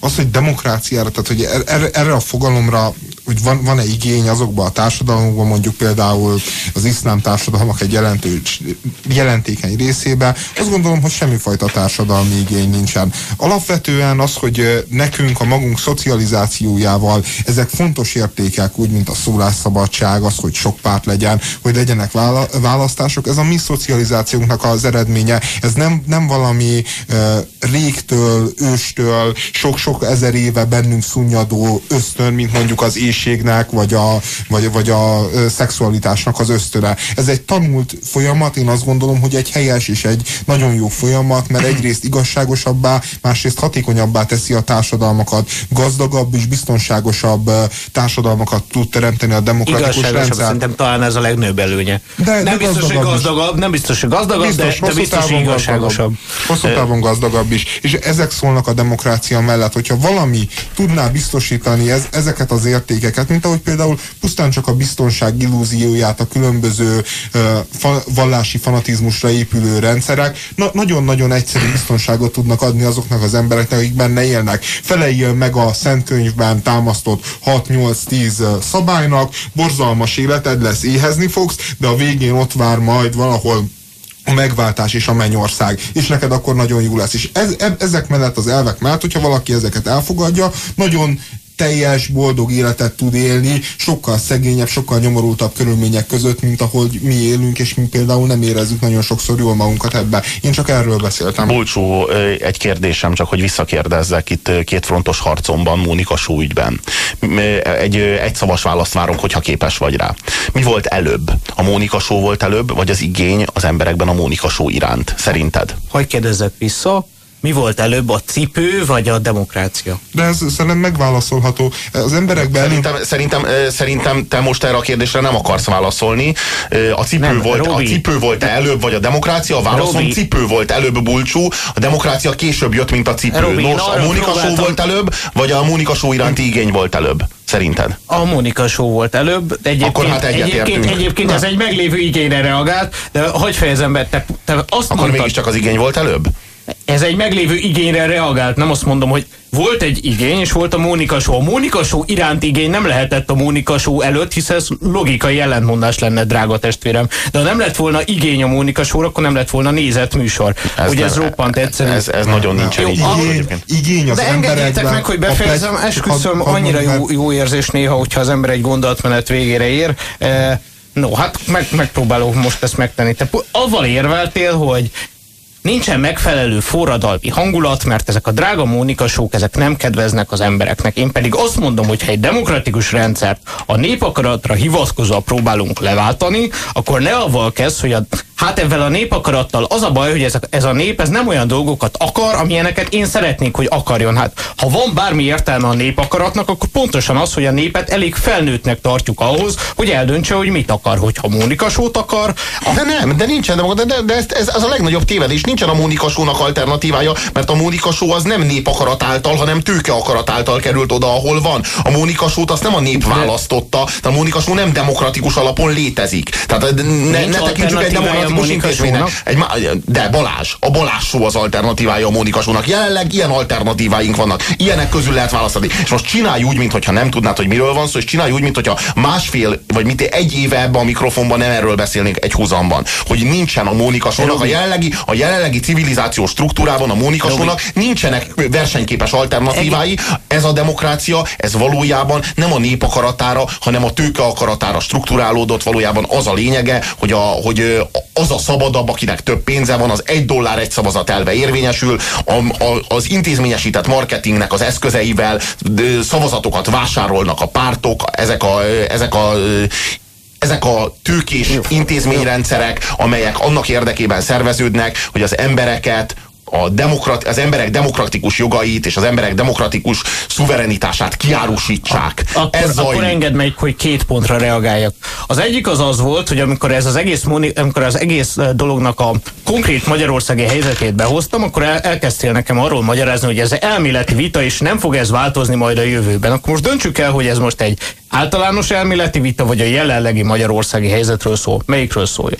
S3: az, hogy demokráciára, tehát hogy er- erre, erre a fogalomra, hogy van, van-e igény azokban a társadalmakban, mondjuk például az iszlám társadalmak egy jelentős, jelentékeny részébe, azt gondolom, hogy semmifajta társadalmi igény nincsen. Alapvetően az, hogy nekünk a magunk szocializációjával ezek fontos értékek, úgy, mint a szólásszabadság, az, hogy sok párt legyen, hogy legyenek vála- választások, ez a mi szocializációnknak az eredménye, ez nem, nem valami ö, régtől, őstől, sok-sok ezer éve bennünk szunnyadó ösztön, mint mondjuk az éjségnek, vagy a, vagy, vagy a szexualitásnak az ösztöne. Ez egy tanult folyamat, én azt gondolom, hogy egy helyes és egy nagyon jó folyamat, mert egyrészt igazságosabbá, másrészt hatékonyabbá teszi a társadalmakat, gazdagabb és biztonságosabb társadalmakat tud teremteni a demokratikus rendszer.
S2: szerintem talán ez a legnőbb előnye.
S3: De-
S2: nem
S3: de
S2: biztos, hogy
S3: gazdagabb is.
S2: gazdagabb, nem biztos, hogy gazdagabb, de, de
S3: hosszú
S2: biztos, hogy igazságosabb.
S3: Hosszú távon gazdagabb is. És ezek szólnak a demokrácia mellett, hogyha valami tudná biztosítani ez, ezeket az értékeket, mint ahogy például pusztán csak a biztonság illúzióját a különböző fa, vallási fanatizmusra épülő rendszerek na, nagyon-nagyon egyszerű biztonságot tudnak adni azoknak az embereknek, akik benne élnek. Feleljön meg a Szentkönyvben támasztott 6-8-10 szabálynak, borzalmas életed lesz, éhezni fogsz, de a végén ott vár majd valahol a megváltás és a mennyország, és neked akkor nagyon jó lesz. És ez, e, ezek mellett az elvek mellett, hogyha valaki ezeket elfogadja, nagyon teljes, boldog életet tud élni, sokkal szegényebb, sokkal nyomorultabb körülmények között, mint ahol mi élünk, és mi például nem érezzük nagyon sokszor jól magunkat ebbe. Én csak erről beszéltem.
S4: Bulcsú, egy kérdésem csak, hogy visszakérdezzek itt két frontos harcomban, Mónika Só ügyben. Egy, ö, egy szavas választ várunk, hogyha képes vagy rá. Mi volt előbb? A Mónika Só volt előbb, vagy az igény az emberekben a Mónika Só iránt? Szerinted?
S2: Hogy kérdezzek vissza? Mi volt előbb, a cipő vagy a demokrácia?
S3: De ez szerintem megválaszolható. Az emberekben...
S4: Szerintem, szerintem, szerintem te most erre a kérdésre nem akarsz válaszolni. A cipő, nem, volt, a cipő volt -e előbb, vagy a demokrácia? A válaszom Robi. cipő volt előbb bulcsú, a demokrácia később jött, mint a cipő. Robi, Nos, a Mónika próbáltam... volt előbb, vagy a Mónika Show iránti igény volt előbb? Szerinted?
S2: A Mónika Show volt előbb. Egyébként,
S4: Akkor hát
S2: egyébként, egyébként ez egy meglévő igényre reagált, de hogy fejezem be, te, te azt
S4: Akkor mondtad, mégiscsak az igény volt előbb?
S2: Ez egy meglévő igényre reagált. Nem azt mondom, hogy volt egy igény, és volt a Mónika Show. A Mónika Show iránt igény nem lehetett a Mónika Show előtt, hiszen ez logikai ellentmondás lenne, drága testvérem. De ha nem lett volna igény a Mónika Show, akkor nem lett volna nézett műsor. Ez Ugye ez roppant egyszerű.
S4: Ez, ez nagyon nincsen
S3: így. Igény, igény az
S2: De engedjétek meg, hogy befejezem, esküszöm, annyira jó, jó érzés néha, hogyha az ember egy gondolatmenet végére ér. No, hát meg, megpróbálok most ezt megtenni. Te avval érveltél, hogy nincsen megfelelő forradalmi hangulat, mert ezek a drága mónikasók, ezek nem kedveznek az embereknek. Én pedig azt mondom, hogy ha egy demokratikus rendszert a népakaratra hivatkozva próbálunk leváltani, akkor ne avval kezd, hogy a Hát ebben a népakarattal az a baj, hogy ez a, ez a nép ez nem olyan dolgokat akar, amilyeneket én szeretnék, hogy akarjon. Hát ha van bármi értelme a népakaratnak, akkor pontosan az, hogy a népet elég felnőttnek tartjuk ahhoz, hogy eldöntse, hogy mit akar, hogyha Mónika sót akar.
S4: A... De nem, de nincsen, de, de, de ez, ez, ez a legnagyobb tévedés. Nincsen a Mónika sónak alternatívája, mert a Mónika só az nem népakarat által, hanem tőke akarat által került oda, ahol van. A Mónika sót azt nem a nép választotta, de a Mónika só nem demokratikus alapon létezik. Tehát ne, ne tekintsük egy demokratikus intézménynek. Egy, de Balázs, a Balázs szó az alternatívája a Mónika Sónak. Jelenleg ilyen alternatíváink vannak. Ilyenek közül lehet választani. És most csinálj úgy, mintha nem tudnád, hogy miről van szó, és csinálj úgy, mintha másfél, vagy mit egy éve ebbe a mikrofonban nem erről beszélnénk egy húzamban. Hogy nincsen a Mónika Sónak, a jelenlegi, a jelenlegi civilizációs struktúrában a Mónika Sónak nincsenek versenyképes alternatívái. Ez a demokrácia, ez valójában nem a nép akaratára, hanem a tőke akaratára strukturálódott. Valójában az a lényege, hogy, a, hogy az a szabadabb, akinek több pénze van, az egy dollár egy szavazat elve érvényesül, a, a, az intézményesített marketingnek az eszközeivel szavazatokat vásárolnak a pártok, ezek a, ezek a ezek a tőkés intézményrendszerek, amelyek annak érdekében szerveződnek, hogy az embereket a demokrat, az emberek demokratikus jogait és az emberek demokratikus szuverenitását kiárusítsák.
S2: Akkor, ez akkor engedd meg, hogy két pontra reagáljak. Az egyik az az volt, hogy amikor ez az egész, amikor az egész dolognak a konkrét magyarországi helyzetét behoztam, akkor el, elkezdtél nekem arról magyarázni, hogy ez elméleti vita, és nem fog ez változni majd a jövőben. Akkor most döntsük el, hogy ez most egy általános elméleti vita, vagy a jelenlegi magyarországi helyzetről szól. Melyikről szólja?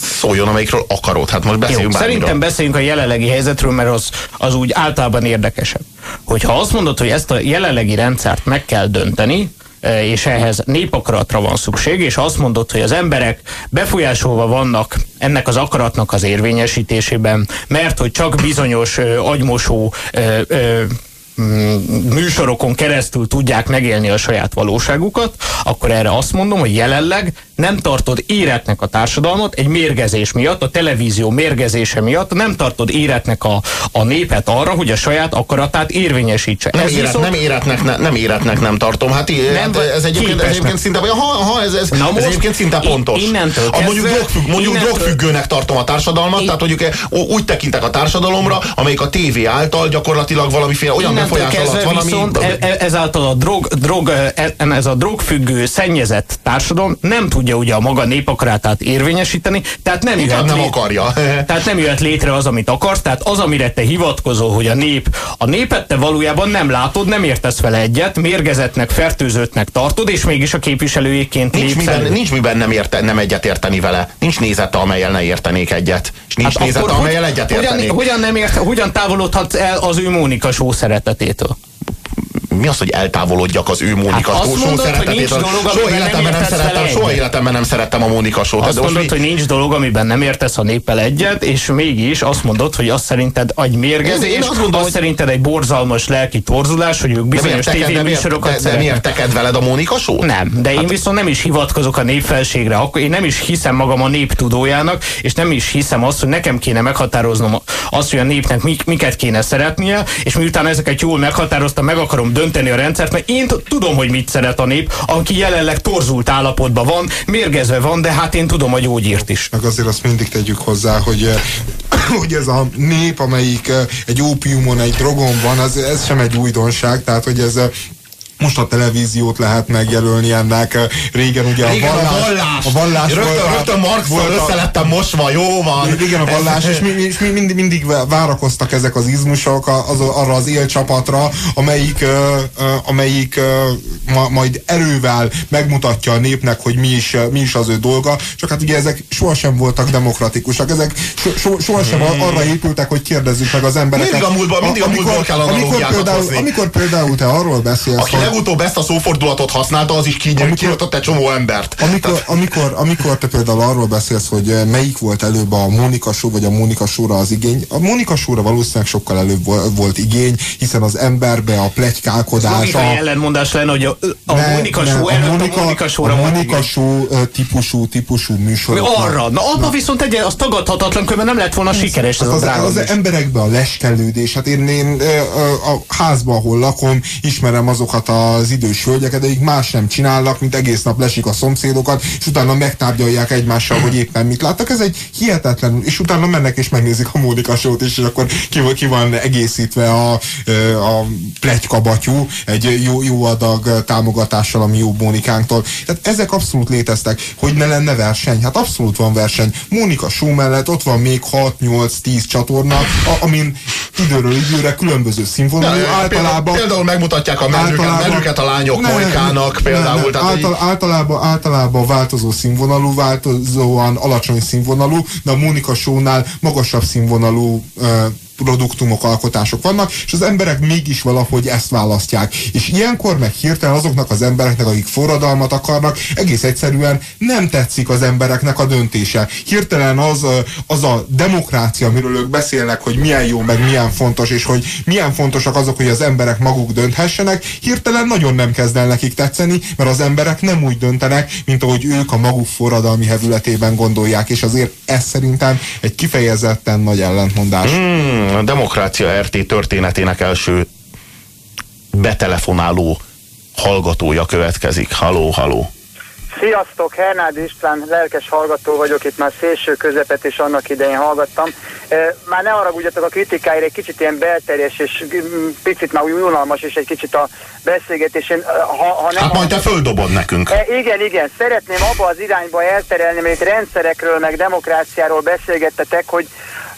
S4: Szóljon, amelyikről akarod. Hát most beszéljünk
S2: Jó, Szerintem beszéljünk a jelenlegi helyzetről, mert az, az úgy általában érdekesebb. Hogyha azt mondod, hogy ezt a jelenlegi rendszert meg kell dönteni, e, és ehhez népakaratra van szükség, és azt mondod, hogy az emberek befolyásolva vannak ennek az akaratnak az érvényesítésében, mert hogy csak bizonyos ö, agymosó ö, ö, műsorokon keresztül tudják megélni a saját valóságukat, akkor erre azt mondom, hogy jelenleg nem tartod éretnek a társadalmat egy mérgezés miatt, a televízió mérgezése miatt, nem tartod éretnek a, a népet arra, hogy a saját akaratát érvényesítse.
S4: Nem, ez éret, viszont... nem, éretnek, ne, nem éretnek nem tartom. Hát, nem, hát ez egyébként, ez egyébként szinte, ha, ha ez, ez, Na ez most egyébként szinte pontos.
S2: Innentől
S4: a, mondjuk, drogfügg, mondjuk innentől... drogfüggőnek tartom a társadalmat, tehát mondjuk úgy tekintek a társadalomra, amelyik a tévé által gyakorlatilag valamiféle olyan befolyás alatt van,
S2: ami... E- e- ezáltal a drog, drog, e- ez a drogfüggő, szennyezett társadalom nem tudja tudja ugye a maga népakarátát érvényesíteni, tehát nem jöhet,
S4: nem akarja.
S2: tehát nem jöhet létre az, amit akarsz, tehát az, amire te hivatkozol, hogy a nép, a népet te valójában nem látod, nem értesz vele egyet, mérgezetnek, fertőzöttnek tartod, és mégis a képviselőjéként
S4: nincs miben, nincs miben nem, érte, nem egyet érteni vele. Nincs nézete, amelyel ne értenék egyet. És nincs hát nézete, amelyel egyet
S2: értenék. Hogyan, hogyan, nem ért, hogyan távolodhatsz el az ő Mónika só szeretetétől?
S4: Mi az, hogy eltávolodjak az ő Mónika hát só szeretetétől? Soha életemben nem, szerettem, soha életemben nem szerettem a Mónika sót.
S2: Azt mondod, mi... hogy nincs dolog, amiben nem értesz a néppel egyet, és mégis azt mondod, hogy azt szerinted egy mérgezés, én, azt gondolom, hogy szerinted egy borzalmas lelki torzulás, hogy ők bizonyos tévéműsorokat
S4: de, de, de, miért teked veled a Mónika só?
S2: Nem, de én hát- viszont nem is hivatkozok a népfelségre, akkor én nem is hiszem magam a nép tudójának, és nem is hiszem azt, hogy nekem kéne meghatároznom azt, hogy a népnek miket kéne szeretnie, és miután ezeket jól meghatároztam, meg akarom dönteni a rendszert, mert én tudom, hogy mit szeret a nép, aki jelenleg torzult állapotban van, mérgezve van, de hát én tudom a gyógyírt is.
S3: Meg azért azt mindig tegyük hozzá, hogy hogy ez a nép, amelyik egy ópiumon, egy drogon van, az, ez sem egy újdonság, tehát hogy ez most a televíziót lehet megjelölni ennek. Régen ugye
S4: a vallás... A vallás, a vallás rögtön, volt, rögtön Marxon össze lettem mosva, jó van.
S3: Igen, a vallás, és mi, mi, mi mindig, mindig várakoztak ezek az izmusok az, arra az élcsapatra, amelyik, amelyik ma, majd erővel megmutatja a népnek, hogy mi is, mi is az ő dolga, csak hát ugye ezek sohasem voltak demokratikusak, ezek so, so, sohasem hmm. arra épültek, hogy kérdezzük meg az embereket.
S4: Mindig a múltból, mindig a, a múltból kell
S3: amikor például,
S4: hozni.
S3: amikor például te arról beszélsz,
S4: Aki hogy legutóbb ezt a szófordulatot használta, az is kinyírt egy csomó embert.
S3: Amikor, Tehát... amikor, amikor te például arról beszélsz, hogy eh, melyik volt előbb a Mónika Show, vagy a Mónika Show-ra az igény, a Mónika Show-ra valószínűleg sokkal előbb volt igény, hiszen az emberbe a plegykálkodás.
S2: A ellenmondás lenne, hogy a, a ne, Mónika ne, előtt a Mónika, a Mónika Show-ra
S3: a Mónika Show eh, típusú, típusú műsor.
S2: Arra, na abba viszont egy, az tagadhatatlan, különben nem lett volna sikeres ez
S3: az,
S2: az,
S3: az, az emberekbe a leskelődés. Hát én, én eh, a házban, ahol lakom, ismerem azokat az idős hölgyeket, de így más nem csinálnak, mint egész nap lesik a szomszédokat, és utána megtárgyalják egymással, hogy éppen mit láttak. Ez egy hihetetlen, és utána mennek és megnézik a Mónika sót, és akkor ki, ki van egészítve a, a plegykabatyú egy jó, jó adag támogatással a mi jó Mónikánktól. Tehát ezek abszolút léteztek, hogy ne lenne verseny. Hát abszolút van verseny. Mónika show mellett ott van még 6-8-10 csatorna, amin időről időre különböző színvonalú általában.
S4: Például megmutatják a menüket a lányok ne, molykának például. Ne,
S3: ne, által, általában, általában változó színvonalú, változóan alacsony színvonalú, de a Mónika Show-nál magasabb színvonalú uh, produktumok, alkotások vannak, és az emberek mégis valahogy ezt választják. És ilyenkor meg hirtelen azoknak az embereknek, akik forradalmat akarnak, egész egyszerűen nem tetszik az embereknek a döntése. Hirtelen az, az a demokrácia, amiről ők beszélnek, hogy milyen jó, meg milyen fontos, és hogy milyen fontosak azok, hogy az emberek maguk dönthessenek, hirtelen nagyon nem kezd el nekik tetszeni, mert az emberek nem úgy döntenek, mint ahogy ők a maguk forradalmi hevületében gondolják, és azért ez szerintem egy kifejezetten nagy ellentmondás.
S4: Hmm, a Demokrácia RT történetének első betelefonáló hallgatója következik. Haló, haló.
S8: Sziasztok, Hernád István, lelkes hallgató vagyok, itt már szélső közepet is annak idején hallgattam. Már ne haragudjatok a kritikáért, egy kicsit ilyen belterjes és picit már unalmas és egy kicsit a beszélgetés.
S4: Ha, ha nem hát majd te földobod nekünk.
S8: Igen, igen, szeretném abba az irányba elterelni, mert rendszerekről, meg demokráciáról beszélgettetek, hogy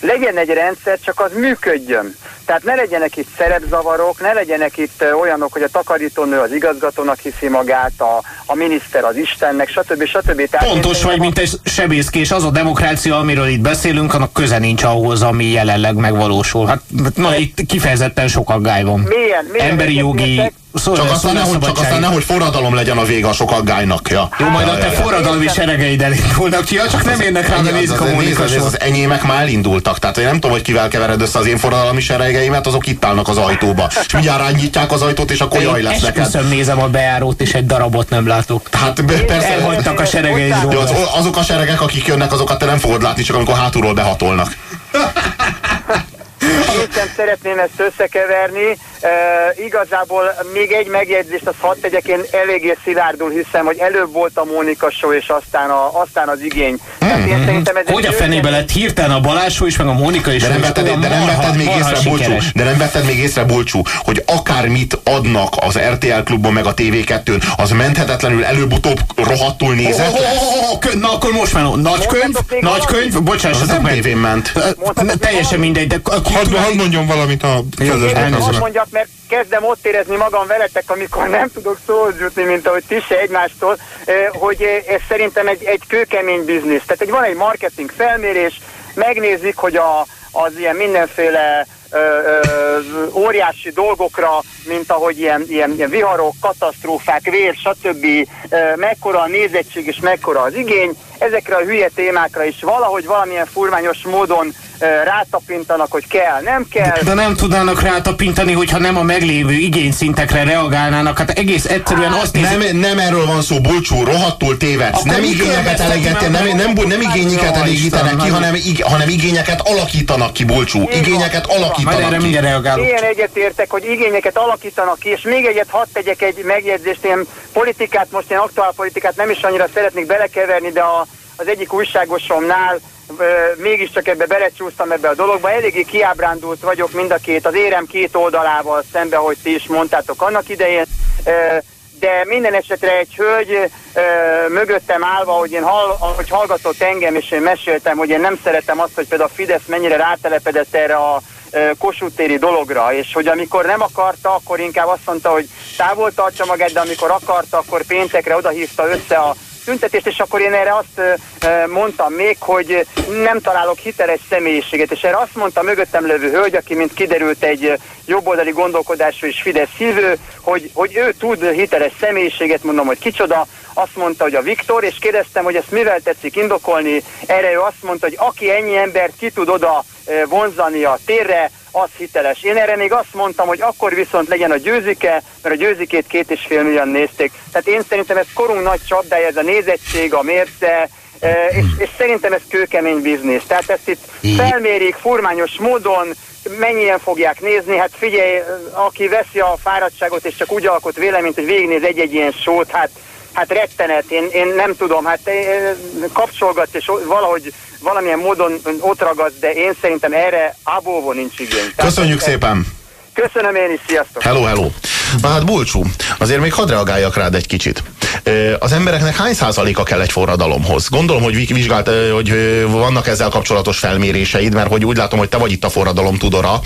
S8: legyen egy rendszer, csak az működjön. Tehát ne legyenek itt szerepzavarok, ne legyenek itt olyanok, hogy a takarítónő az igazgatónak hiszi magát, a, a miniszter az Istennek, stb. stb.
S2: Tehát Pontos vagy, mint egy sebészkés, az a demokrácia, amiről itt beszélünk, annak köze nincs ahhoz, ami jelenleg megvalósul. Hát na, itt kifejezetten sok aggály van.
S8: Milyen, milyen
S2: Emberi jogi
S4: Szóval csak, aztán nehogy, csak aztán nehogy forradalom legyen a vége a sok aggálynak. Ja.
S2: Jó, majd a te forradalmi seregeid elindulnak ki, csak nem érnek rá, de nézik a
S4: az, az enyémek már elindultak. Tehát én nem tudom, hogy kivel kevered össze az én forradalmi seregeimet, azok itt állnak az ajtóba. És mindjárt rányítják az ajtót, és akkor jaj lesz neked.
S2: Nézem a bejárót, és egy darabot nem látok.
S4: Hát persze.
S2: Elhagytak a seregeid
S4: az, azok a seregek, akik jönnek, azokat te nem fogod látni, csak amikor hátulról behatolnak.
S8: Én sem szeretném ezt összekeverni. Uh, igazából még egy megjegyzést, azt hadd tegyek, én eléggé szilárdul hiszem, hogy előbb volt a Mónika show, és aztán, a, aztán az igény.
S2: Mm-hmm. én szerintem ez hogy a fenébe lett hirtelen a Balázs is, meg a Mónika is.
S4: De nem vetted, de nem vetted még észre, Bulcsú, de nem vetted még észre, Bulcsú, hogy akármit adnak az RTL klubban, meg a TV2-n, az menthetetlenül előbb-utóbb rohadtul nézett.
S2: Oh, oh, oh, na akkor most már nagy könyv, nagy könyv, bocsássatok
S4: meg. ment.
S2: Teljesen mindegy, de
S3: hadd mondjon valamit a
S8: közös mondjak, mert kezdem ott érezni magam veletek, amikor nem tudok szóhoz jutni, mint ahogy ti se egymástól, hogy ez szerintem egy, egy kőkemény biznisz. Tehát egy, van egy marketing felmérés, megnézik, hogy a, az ilyen mindenféle ö, ö, óriási dolgokra, mint ahogy ilyen, ilyen, ilyen viharok, katasztrófák, vér, stb. Ö, mekkora a nézettség és mekkora az igény, ezekre a hülye témákra is valahogy valamilyen furmányos módon rátapintanak, hogy kell, nem kell.
S2: De nem tudnának rátapintani, hogyha nem a meglévő igényszintekre reagálnának. Hát egész egyszerűen azt
S4: nem, nem erről van szó, bulcsú, rohadtul tévedsz. Akkor nem igényeket elégítenek, nem, nem, nem, nem igényeket elégítenek ki, hanem, ig, hanem igényeket alakítanak ki, bulcsú. Igényeket alakítanak
S2: Majd erre ki. mindjárt reagálok.
S8: Ilyen egyetértek, hogy igényeket alakítanak ki, és még egyet hadd tegyek egy megjegyzést, én politikát, most én aktuál politikát nem is annyira szeretnék belekeverni, de a, az egyik újságosomnál mégiscsak ebbe belecsúsztam ebbe a dologba. Eléggé kiábrándult vagyok mind a két, az érem két oldalával szembe, hogy ti is mondtátok annak idején. De minden esetre egy hölgy mögöttem állva, hogy én hall, hogy hallgatott engem, és én meséltem, hogy én nem szeretem azt, hogy például a Fidesz mennyire rátelepedett erre a Kossuth téri dologra, és hogy amikor nem akarta, akkor inkább azt mondta, hogy távol tartsa magát, de amikor akarta, akkor péntekre odahívta össze a tüntetést, és akkor én erre azt mondtam még, hogy nem találok hiteles személyiséget, és erre azt mondta mögöttem lövő hölgy, aki mint kiderült egy jobboldali gondolkodású és Fidesz szívő, hogy, hogy ő tud hiteles személyiséget, mondom, hogy kicsoda, azt mondta, hogy a Viktor, és kérdeztem, hogy ezt mivel tetszik indokolni, erre ő azt mondta, hogy aki ennyi embert ki tud oda vonzani a térre, az hiteles. Én erre még azt mondtam, hogy akkor viszont legyen a győzike, mert a győzikét két és fél millió nézték. Tehát én szerintem ez korunk nagy csapdája, ez a nézettség, a mérce, és, és szerintem ez kőkemény biznisz. Tehát ezt itt felmérik furmányos módon, mennyien fogják nézni, hát figyelj, aki veszi a fáradtságot és csak úgy alkot véleményt, hogy végignéz egy-egy ilyen sót, hát hát rettenet, én, én nem tudom, hát kapcsolgatsz és valahogy valamilyen módon ott ragadsz, de én szerintem erre abóvó nincs igény.
S4: Köszönjük Tehát, szépen!
S8: Köszönöm én is, sziasztok!
S4: Hello, hello! Na hát Bulcsú, azért még hadd reagáljak rád egy kicsit. Az embereknek hány százaléka kell egy forradalomhoz? Gondolom, hogy vizsgált, hogy vannak ezzel kapcsolatos felméréseid, mert hogy úgy látom, hogy te vagy itt a forradalom tudora.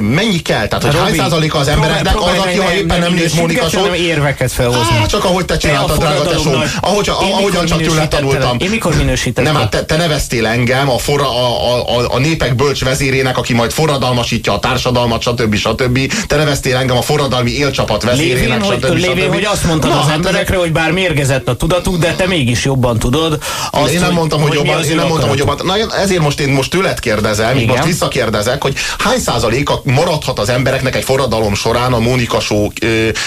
S4: Mennyi kell? Tehát, hogy hány százaléka az embereknek az, aki ha éppen nem néz Mónika
S2: Nem érveket felhozni.
S4: Hát, csak ahogy te csináltad, drága tesóm. Ahogy, ahogyan csak tőle tanultam.
S2: Én mikor minősítettem?
S4: Nem, hát te, te neveztél engem a, forra, a, a, a, a népek bölcs vezérének, aki majd forradalmasítja a társadalmat, stb. stb. Te neveztél engem a forradalmi élcsapat vezérének, lévén,
S2: stb. Hogy, stb. Lévén, hogy azt mondtad az hát emberekre, hogy bár mérgezett a tudatuk, de te mégis jobban tudod.
S4: Azt, én nem mondtam, hogy, hogy jobban, én nem mondtam, hogy jobban. Na, ezért most én most tőled kérdezem, Igen. most visszakérdezek, hogy hány százaléka maradhat az embereknek egy forradalom során a Mónika Show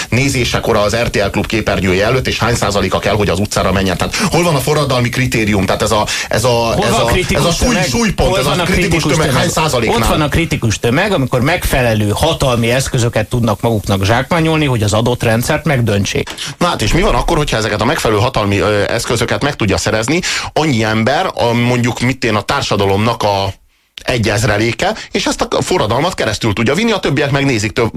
S4: nézésekor az RTL klub képernyője előtt, és hány százaléka kell, hogy az utcára menjen. Tehát hol van a forradalmi kritérium? Tehát ez a, ez a, ez a, ez a súly, súlypont, ez a kritikus tömeg, tömeg, hány százaléknál?
S2: Ott van a kritikus tömeg, amikor megfelelő hatalmi eszközöket tudnak maguknak zsákmányolni, hogy az adott rendszert megdöntsék.
S4: Na hát és mi van akkor, hogyha ezeket a megfelelő hatalmi ö, eszközöket meg tudja szerezni annyi ember, a, mondjuk mit én a társadalomnak a egyezreléke, és ezt a forradalmat keresztül tudja vinni, a többiek megnézik több,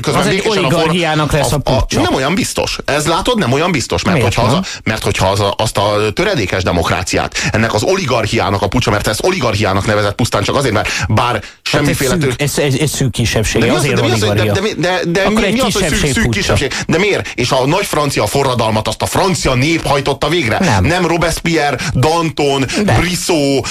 S2: közben az egy oligarchiának lesz a, a, a
S4: Nem olyan biztos. Ez látod, nem olyan biztos, mert Miért hogyha, az a, mert hogyha az a, azt a töredékes demokráciát, ennek az oligarchiának a pucsa, mert ez oligarchiának nevezett pusztán csak azért, mert bár semmiféle... Hát
S2: ez, szűk, ez, ez, ez szűk kisebbség, de azért de, mi az, de, de,
S4: de, de mi, mi az, hogy szűk, szűk kisebbség? De miért? És a nagy francia forradalmat azt a francia nép hajtotta végre? Nem. Nem Robespierre, Danton, Brissot,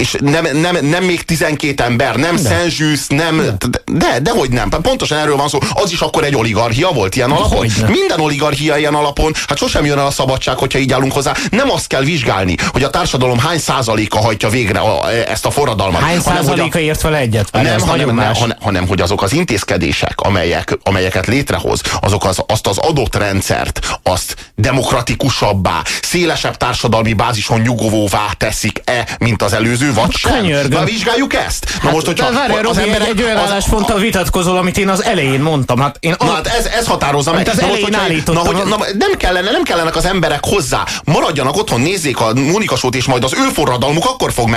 S4: és nem, nem, nem még 12 ember, nem Szent nem, de, de hogy nem, pontosan erről van szó, az is akkor egy oligarchia volt ilyen alapon. Hogyne. Minden oligarchia ilyen alapon, hát sosem jön el a szabadság, hogyha így állunk hozzá. Nem azt kell vizsgálni, hogy a társadalom hány százaléka hajtja végre a, ezt a forradalmat.
S2: Hány hanem, százaléka a, ért fel egyet?
S4: Nem, hanem, nem, hanem, hanem, hogy azok az intézkedések, amelyek, amelyeket létrehoz, azok az, azt az adott rendszert, azt demokratikusabbá, szélesebb társadalmi bázison nyugovóvá teszik-e, mint az előző vagy sem. Könyörgöm. Na vizsgáljuk ezt. Na
S2: hát, most, hogyha várj, az Robi, emberek, egy olyan állásponttal vitatkozol, amit én az elején mondtam. Hát én
S4: na, hát ez, ez határozza meg.
S2: Az na, elején most, állítottam.
S4: Na, hogy, na, nem, kellene, nem kellenek az emberek hozzá. Maradjanak otthon, nézzék a Mónika Sót, és majd az ő forradalmuk akkor fog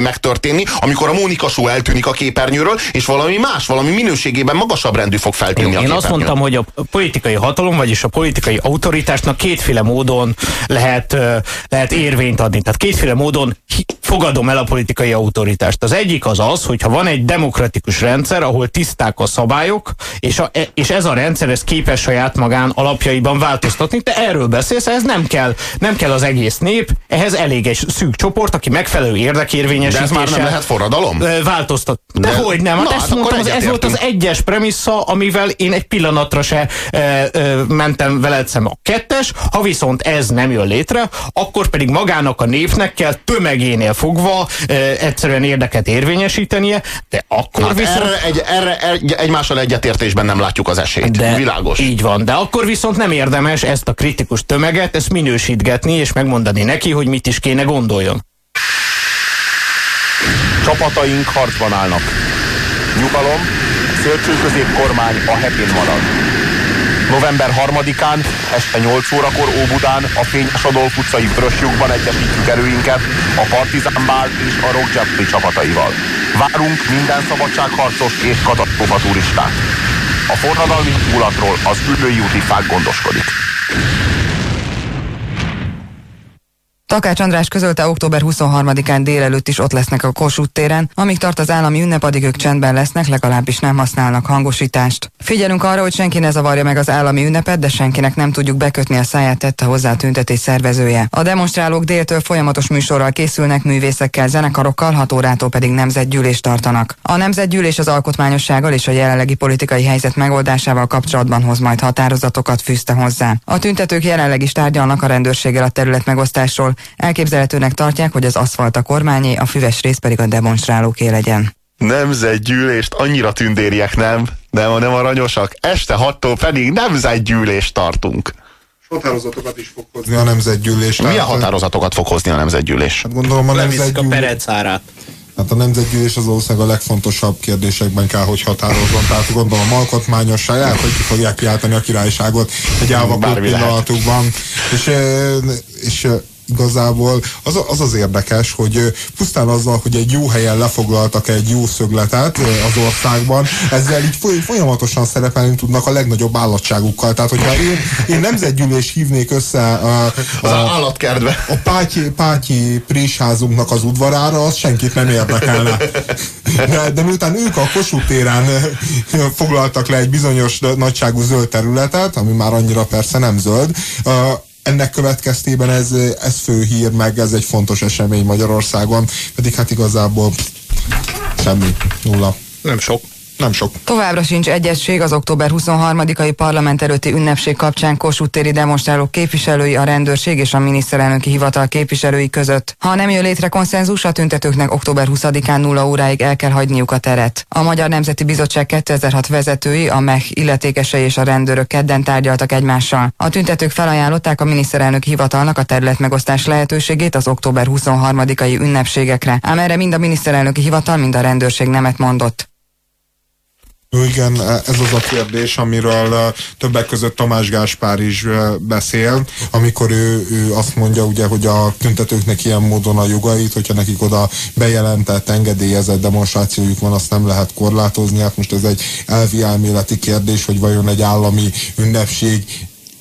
S4: megtörténni, amikor a Mónika Só eltűnik a képernyőről, és valami más, valami minőségében magasabb rendű fog feltűnni
S2: én,
S4: a Én
S2: azt mondtam, hogy a politikai hatalom, vagyis a politikai autoritásnak kétféle módon lehet, lehet érvényt adni. Tehát kétféle módon fogadom el a politikai autoritást. Az egyik az az, hogyha van egy demokratikus rendszer, ahol tiszták a szabályok, és, a, e, és ez a rendszer ez képes saját magán alapjaiban változtatni. Te erről beszélsz, ez nem kell, nem kell az egész nép, ehhez elég egy szűk csoport, aki megfelelő érdekérvényesítéssel...
S4: De ez már nem lehet forradalom?
S2: Változtat. De, De hogy nem? Hát Na, ezt hát mondtam, ez volt az egyes premissza, amivel én egy pillanatra se e, e, mentem veled szem a kettes, ha viszont ez nem jön létre, akkor pedig magának a népnek kell tömegénél fogva egyszerűen érdeket érvényesítenie, de akkor hát viszont...
S4: Erre, egy, erre egy, egymással egyetértésben nem látjuk az esélyt.
S2: De
S4: Világos.
S2: Így van, de akkor viszont nem érdemes ezt a kritikus tömeget, ezt minősítgetni, és megmondani neki, hogy mit is kéne gondoljon.
S4: Csapataink harcban állnak. Nyugalom, szélső középkormány a hepén marad. November 3-án este 8 órakor Óbudán a Fényes Adolf utcai Vörösjukban egyesítjük erőinket a Partizán Bál és a Rock Jeopardy csapataival. Várunk minden szabadságharcos és katasztrófa turistát. A forradalmi hangulatról az ülői úti fák gondoskodik.
S6: Takács András közölte október 23-án délelőtt is ott lesznek a Kossuth téren, amíg tart az állami ünnep, addig ők csendben lesznek, legalábbis nem használnak hangosítást. Figyelünk arra, hogy senki ne zavarja meg az állami ünnepet, de senkinek nem tudjuk bekötni a száját, tette hozzá a tüntetés szervezője. A demonstrálók déltől folyamatos műsorral készülnek, művészekkel, zenekarokkal, hat órától pedig nemzetgyűlést tartanak. A nemzetgyűlés az alkotmányossággal és a jelenlegi politikai helyzet megoldásával kapcsolatban hoz majd határozatokat fűzte hozzá. A tüntetők jelenleg is tárgyalnak a rendőrséggel a terület megosztásról, Elképzelhetőnek tartják, hogy az aszfalt a kormányé, a füves rész pedig a demonstrálóké legyen.
S4: Nemzetgyűlést annyira tündériek, nem? Nem, nem aranyosak. Este hattól pedig nemzetgyűlést tartunk.
S3: Határozatokat is fog hozni a nemzetgyűlés.
S4: Milyen határozatokat fog hozni a nemzetgyűlés?
S3: Hát gondolom a nemzetgyűlés...
S2: a perecárát.
S3: Hát a nemzetgyűlés az valószínűleg a legfontosabb kérdésekben kell, hogy határozzon. Tehát gondolom alkotmányosság, hogy ki fogják kiáltani a királyságot egy elvakult pillanatukban. És, és igazából az, az az érdekes, hogy pusztán azzal, hogy egy jó helyen lefoglaltak egy jó szögletet az országban, ezzel így folyamatosan szerepelni tudnak a legnagyobb állatságukkal. Tehát, hogyha én, én nemzetgyűlés hívnék össze a, a,
S4: az állatkertbe.
S3: A Pátyi, Pátyi Prísházunknak az udvarára, az senkit nem érdekelne. De, de miután ők a Kossuth téren foglaltak le egy bizonyos nagyságú zöld területet, ami már annyira persze nem zöld, ennek következtében ez, ez főhír, meg ez egy fontos esemény Magyarországon, pedig hát igazából semmi, nulla.
S2: Nem sok.
S3: Nem sok.
S6: Továbbra sincs egyesség az október 23-ai parlament előtti ünnepség kapcsán Kossuth téri demonstrálók képviselői, a rendőrség és a miniszterelnöki hivatal képviselői között. Ha nem jön létre konszenzus, a tüntetőknek október 20-án 0 óráig el kell hagyniuk a teret. A Magyar Nemzeti Bizottság 2006 vezetői, a MEH illetékesei és a rendőrök kedden tárgyaltak egymással. A tüntetők felajánlották a miniszterelnöki hivatalnak a területmegosztás lehetőségét az október 23-ai ünnepségekre, ám erre mind a miniszterelnöki hivatal, mind a rendőrség nemet mondott.
S3: Igen, ez az a kérdés, amiről többek között Tamás Gáspár is beszél, amikor ő, ő azt mondja, ugye, hogy a tüntetőknek ilyen módon a jogait, hogyha nekik oda bejelentett, engedélyezett demonstrációjuk van, azt nem lehet korlátozni. Hát most ez egy elvi elméleti kérdés, hogy vajon egy állami ünnepség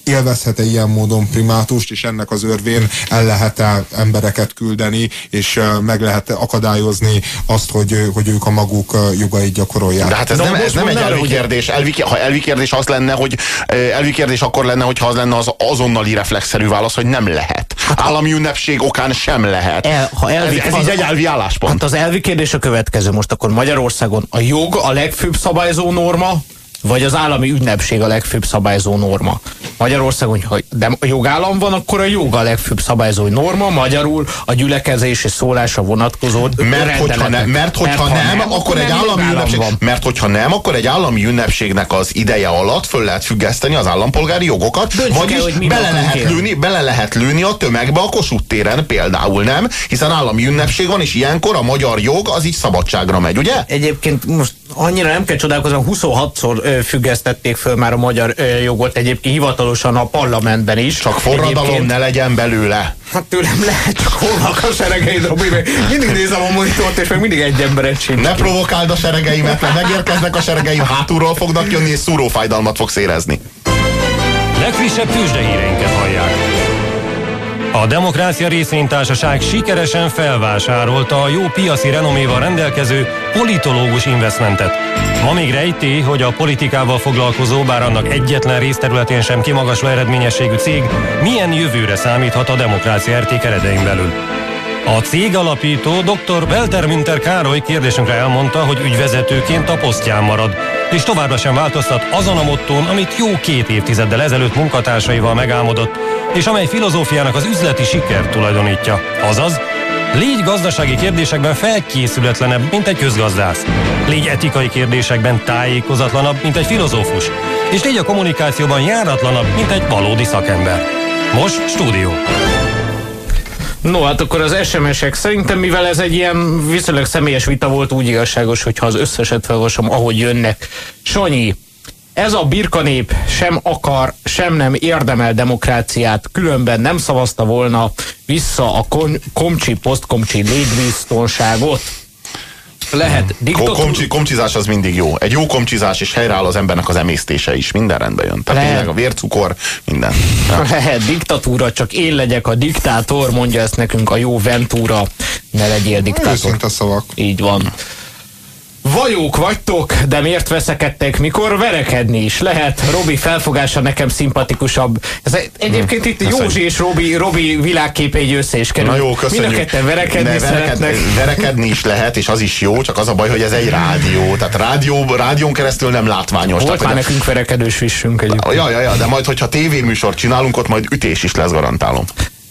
S3: élvezhet-e ilyen módon primátust, és ennek az örvén el lehet-e embereket küldeni, és meg lehet -e akadályozni azt, hogy, hogy ők a maguk jogait gyakorolják.
S4: De hát ez nem, ez nem egy elvi kérdés. Elvi, ha elvi kérdés az lenne, hogy elvi kérdés akkor lenne, hogyha az lenne az azonnali reflexzerű válasz, hogy nem lehet. Hát, Állami ünnepség okán sem lehet. El, ha elvi, ez, ez az, így egy elvi álláspont.
S2: Hát az elvi kérdés a következő. Most akkor Magyarországon a jog a legfőbb szabályzó norma, vagy az állami ünnepség a legfőbb szabályzó norma. Magyarországon, ha de jogállam van, akkor a jog a legfőbb szabályzó norma, magyarul a gyülekezés és szólásra vonatkozó
S4: mert hogyha, ne, mert hogyha mert, nem, nem, akkor egy állami ünnepség, van. mert hogyha nem, akkor egy állami ünnepségnek az ideje alatt föl lehet függeszteni az állampolgári jogokat, Döntsük vagyis el, bele, lehet lőni, bele lehet lőni a tömegbe a Kossuth téren például nem, hiszen állami ünnepség van, és ilyenkor a magyar jog az így szabadságra megy, ugye?
S2: Egyébként most annyira nem kell csodálkozni, 26-szor függesztették föl már a magyar jogot egyébként hivatalosan a parlamentben is.
S4: Csak forradalom egyébként... ne legyen belőle.
S2: Hát tőlem lehet, csak hol a seregeid, Robi, mindig nézem a monitort, és még mindig egy emberet sincs.
S4: Ne provokáld a seregeimet, mert megérkeznek a seregeim, hátulról fognak jönni, és szúrófájdalmat fogsz érezni.
S5: Legfrissebb tűzsdehíreinket hallják. A Demokrácia Részvénytársaság sikeresen felvásárolta a jó piaci renoméval rendelkező politológus investmentet. Ma még rejté, hogy a politikával foglalkozó, bár annak egyetlen részterületén sem kimagasló eredményességű cég milyen jövőre számíthat a Demokrácia RT keretein belül. A cég alapító dr. Welter Münter Károly kérdésünkre elmondta, hogy ügyvezetőként a posztján marad, és továbbra sem változtat azon a mottón, amit jó két évtizeddel ezelőtt munkatársaival megálmodott, és amely filozófiának az üzleti siker tulajdonítja. Azaz, Légy gazdasági kérdésekben felkészületlenebb, mint egy közgazdász. Légy etikai kérdésekben tájékozatlanabb, mint egy filozófus. És légy a kommunikációban járatlanabb, mint egy valódi szakember. Most stúdió.
S2: No, hát akkor az SMS-ek szerintem, mivel ez egy ilyen viszonylag személyes vita volt, úgy igazságos, hogyha az összeset felolvasom, ahogy jönnek. Sanyi, Ez a birkanép sem akar, sem nem érdemel demokráciát, különben nem szavazta volna vissza a komcsi, posztkomcsi létbiztonságot lehet diktatúra.
S4: Komcsi, komcsizás az mindig jó. Egy jó komcsizás, és helyreáll az embernek az emésztése is. Minden rendben jön. Tehát lehet. tényleg a vércukor, minden.
S2: Ja. Lehet diktatúra, csak én legyek a diktátor, mondja ezt nekünk a jó Ventura. Ne legyél diktátor.
S3: Őszinte szavak.
S2: Így van. Vajók vagytok, de miért veszekedtek, mikor verekedni is lehet? Robi felfogása nekem szimpatikusabb. Ez egyébként itt Józsi és Robi, Robi világkép egy össze is kerül.
S4: Na jó, köszönjük.
S2: Mind a ketten verekedni ne, verekedni,
S4: verekedni is lehet, és az is jó, csak az a baj, hogy ez egy rádió. Tehát rádió, rádión keresztül nem látványos.
S2: Volt
S4: tehát,
S2: már nekünk verekedős vissünk egyébként.
S4: Ja, ja, ja, de majd, hogyha tévéműsort csinálunk, ott majd ütés is lesz, garantálom.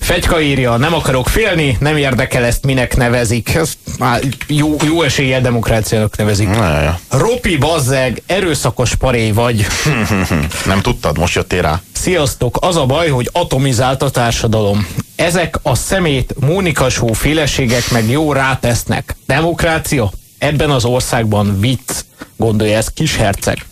S2: Fegyka írja, nem akarok félni, nem érdekel ezt minek nevezik. Ez már jó, jó esélye demokráciának nevezik.
S4: Na, ja.
S2: Ropi bazzeg, erőszakos paré vagy.
S4: nem tudtad, most jöttél rá.
S2: Sziasztok, az a baj, hogy atomizált a társadalom. Ezek a szemét Mónikasó féleségek meg jó rátesznek. Demokrácia? Ebben az országban vicc, gondolja ez kis herceg.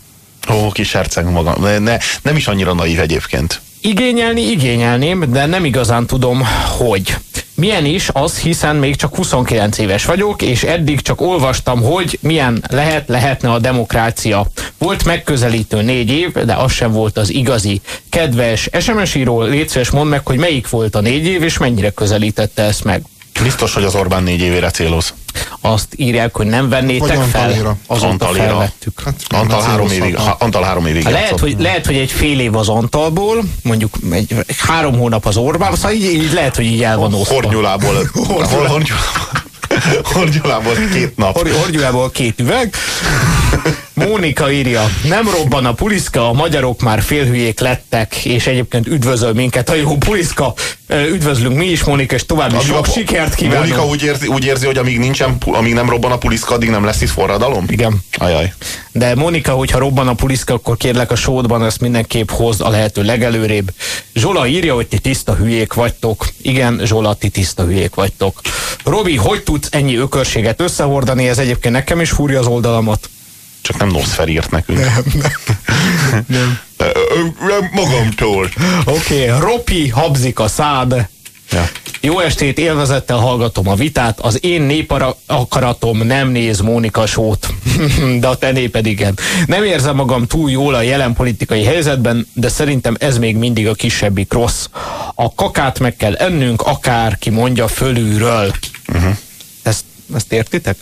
S4: Ó, kis herceg maga. Ne, ne, nem is annyira naív egyébként.
S2: Igényelni igényelném, de nem igazán tudom, hogy. Milyen is az, hiszen még csak 29 éves vagyok, és eddig csak olvastam, hogy milyen lehet, lehetne a demokrácia. Volt megközelítő négy év, de az sem volt az igazi. Kedves SMS író, légy szíves, mondd meg, hogy melyik volt a négy év, és mennyire közelítette ezt meg.
S4: Biztos, hogy az Orbán négy évére céloz.
S2: Azt írják, hogy nem vennétek Vagy fel.
S4: Az Antalira. felvettük. Hát, Antal, három évig, Antal három évig
S2: hát lehet, hogy, lehet, hogy egy fél év az Antalból, mondjuk egy, három hónap az Orbán, szóval így, így lehet, hogy így el van osztva.
S4: Hornyulából. Hornyulából. Horgyulából két nap.
S2: Hor, horgyulából két üveg. Mónika írja, nem robban a puliszka, a magyarok már félhülyék lettek, és egyébként üdvözöl minket a jó puliszka. Üdvözlünk mi is, Mónika, és további sok sikert kívánunk.
S4: Mónika úgy érzi, úgy érzi, hogy amíg, nincsen, amíg nem robban a puliszka, addig nem lesz itt forradalom?
S2: Igen.
S4: Ajaj.
S2: De Mónika, hogyha robban a puliszka, akkor kérlek a sódban ezt mindenképp hozd a lehető legelőrébb. Zsola írja, hogy ti tiszta hülyék vagytok. Igen, Zsola, ti tiszta hülyék vagytok. Robi, hogy tudsz ennyi ökörséget összehordani? Ez egyébként nekem is fúrja az oldalamat.
S4: Csak nem Nosfer írt nekünk.
S2: Nem, nem.
S4: nem. Magamtól.
S2: Oké, okay. Ropi, habzik a szád. Ja. Jó estét, élvezettel hallgatom a vitát. Az én népakaratom nem néz Mónika sót, de a te néped igen. Nem érzem magam túl jól a jelen politikai helyzetben, de szerintem ez még mindig a kisebbik rossz. A kakát meg kell ennünk, akárki mondja fölülről. Uh-huh. Ezt, ezt értitek?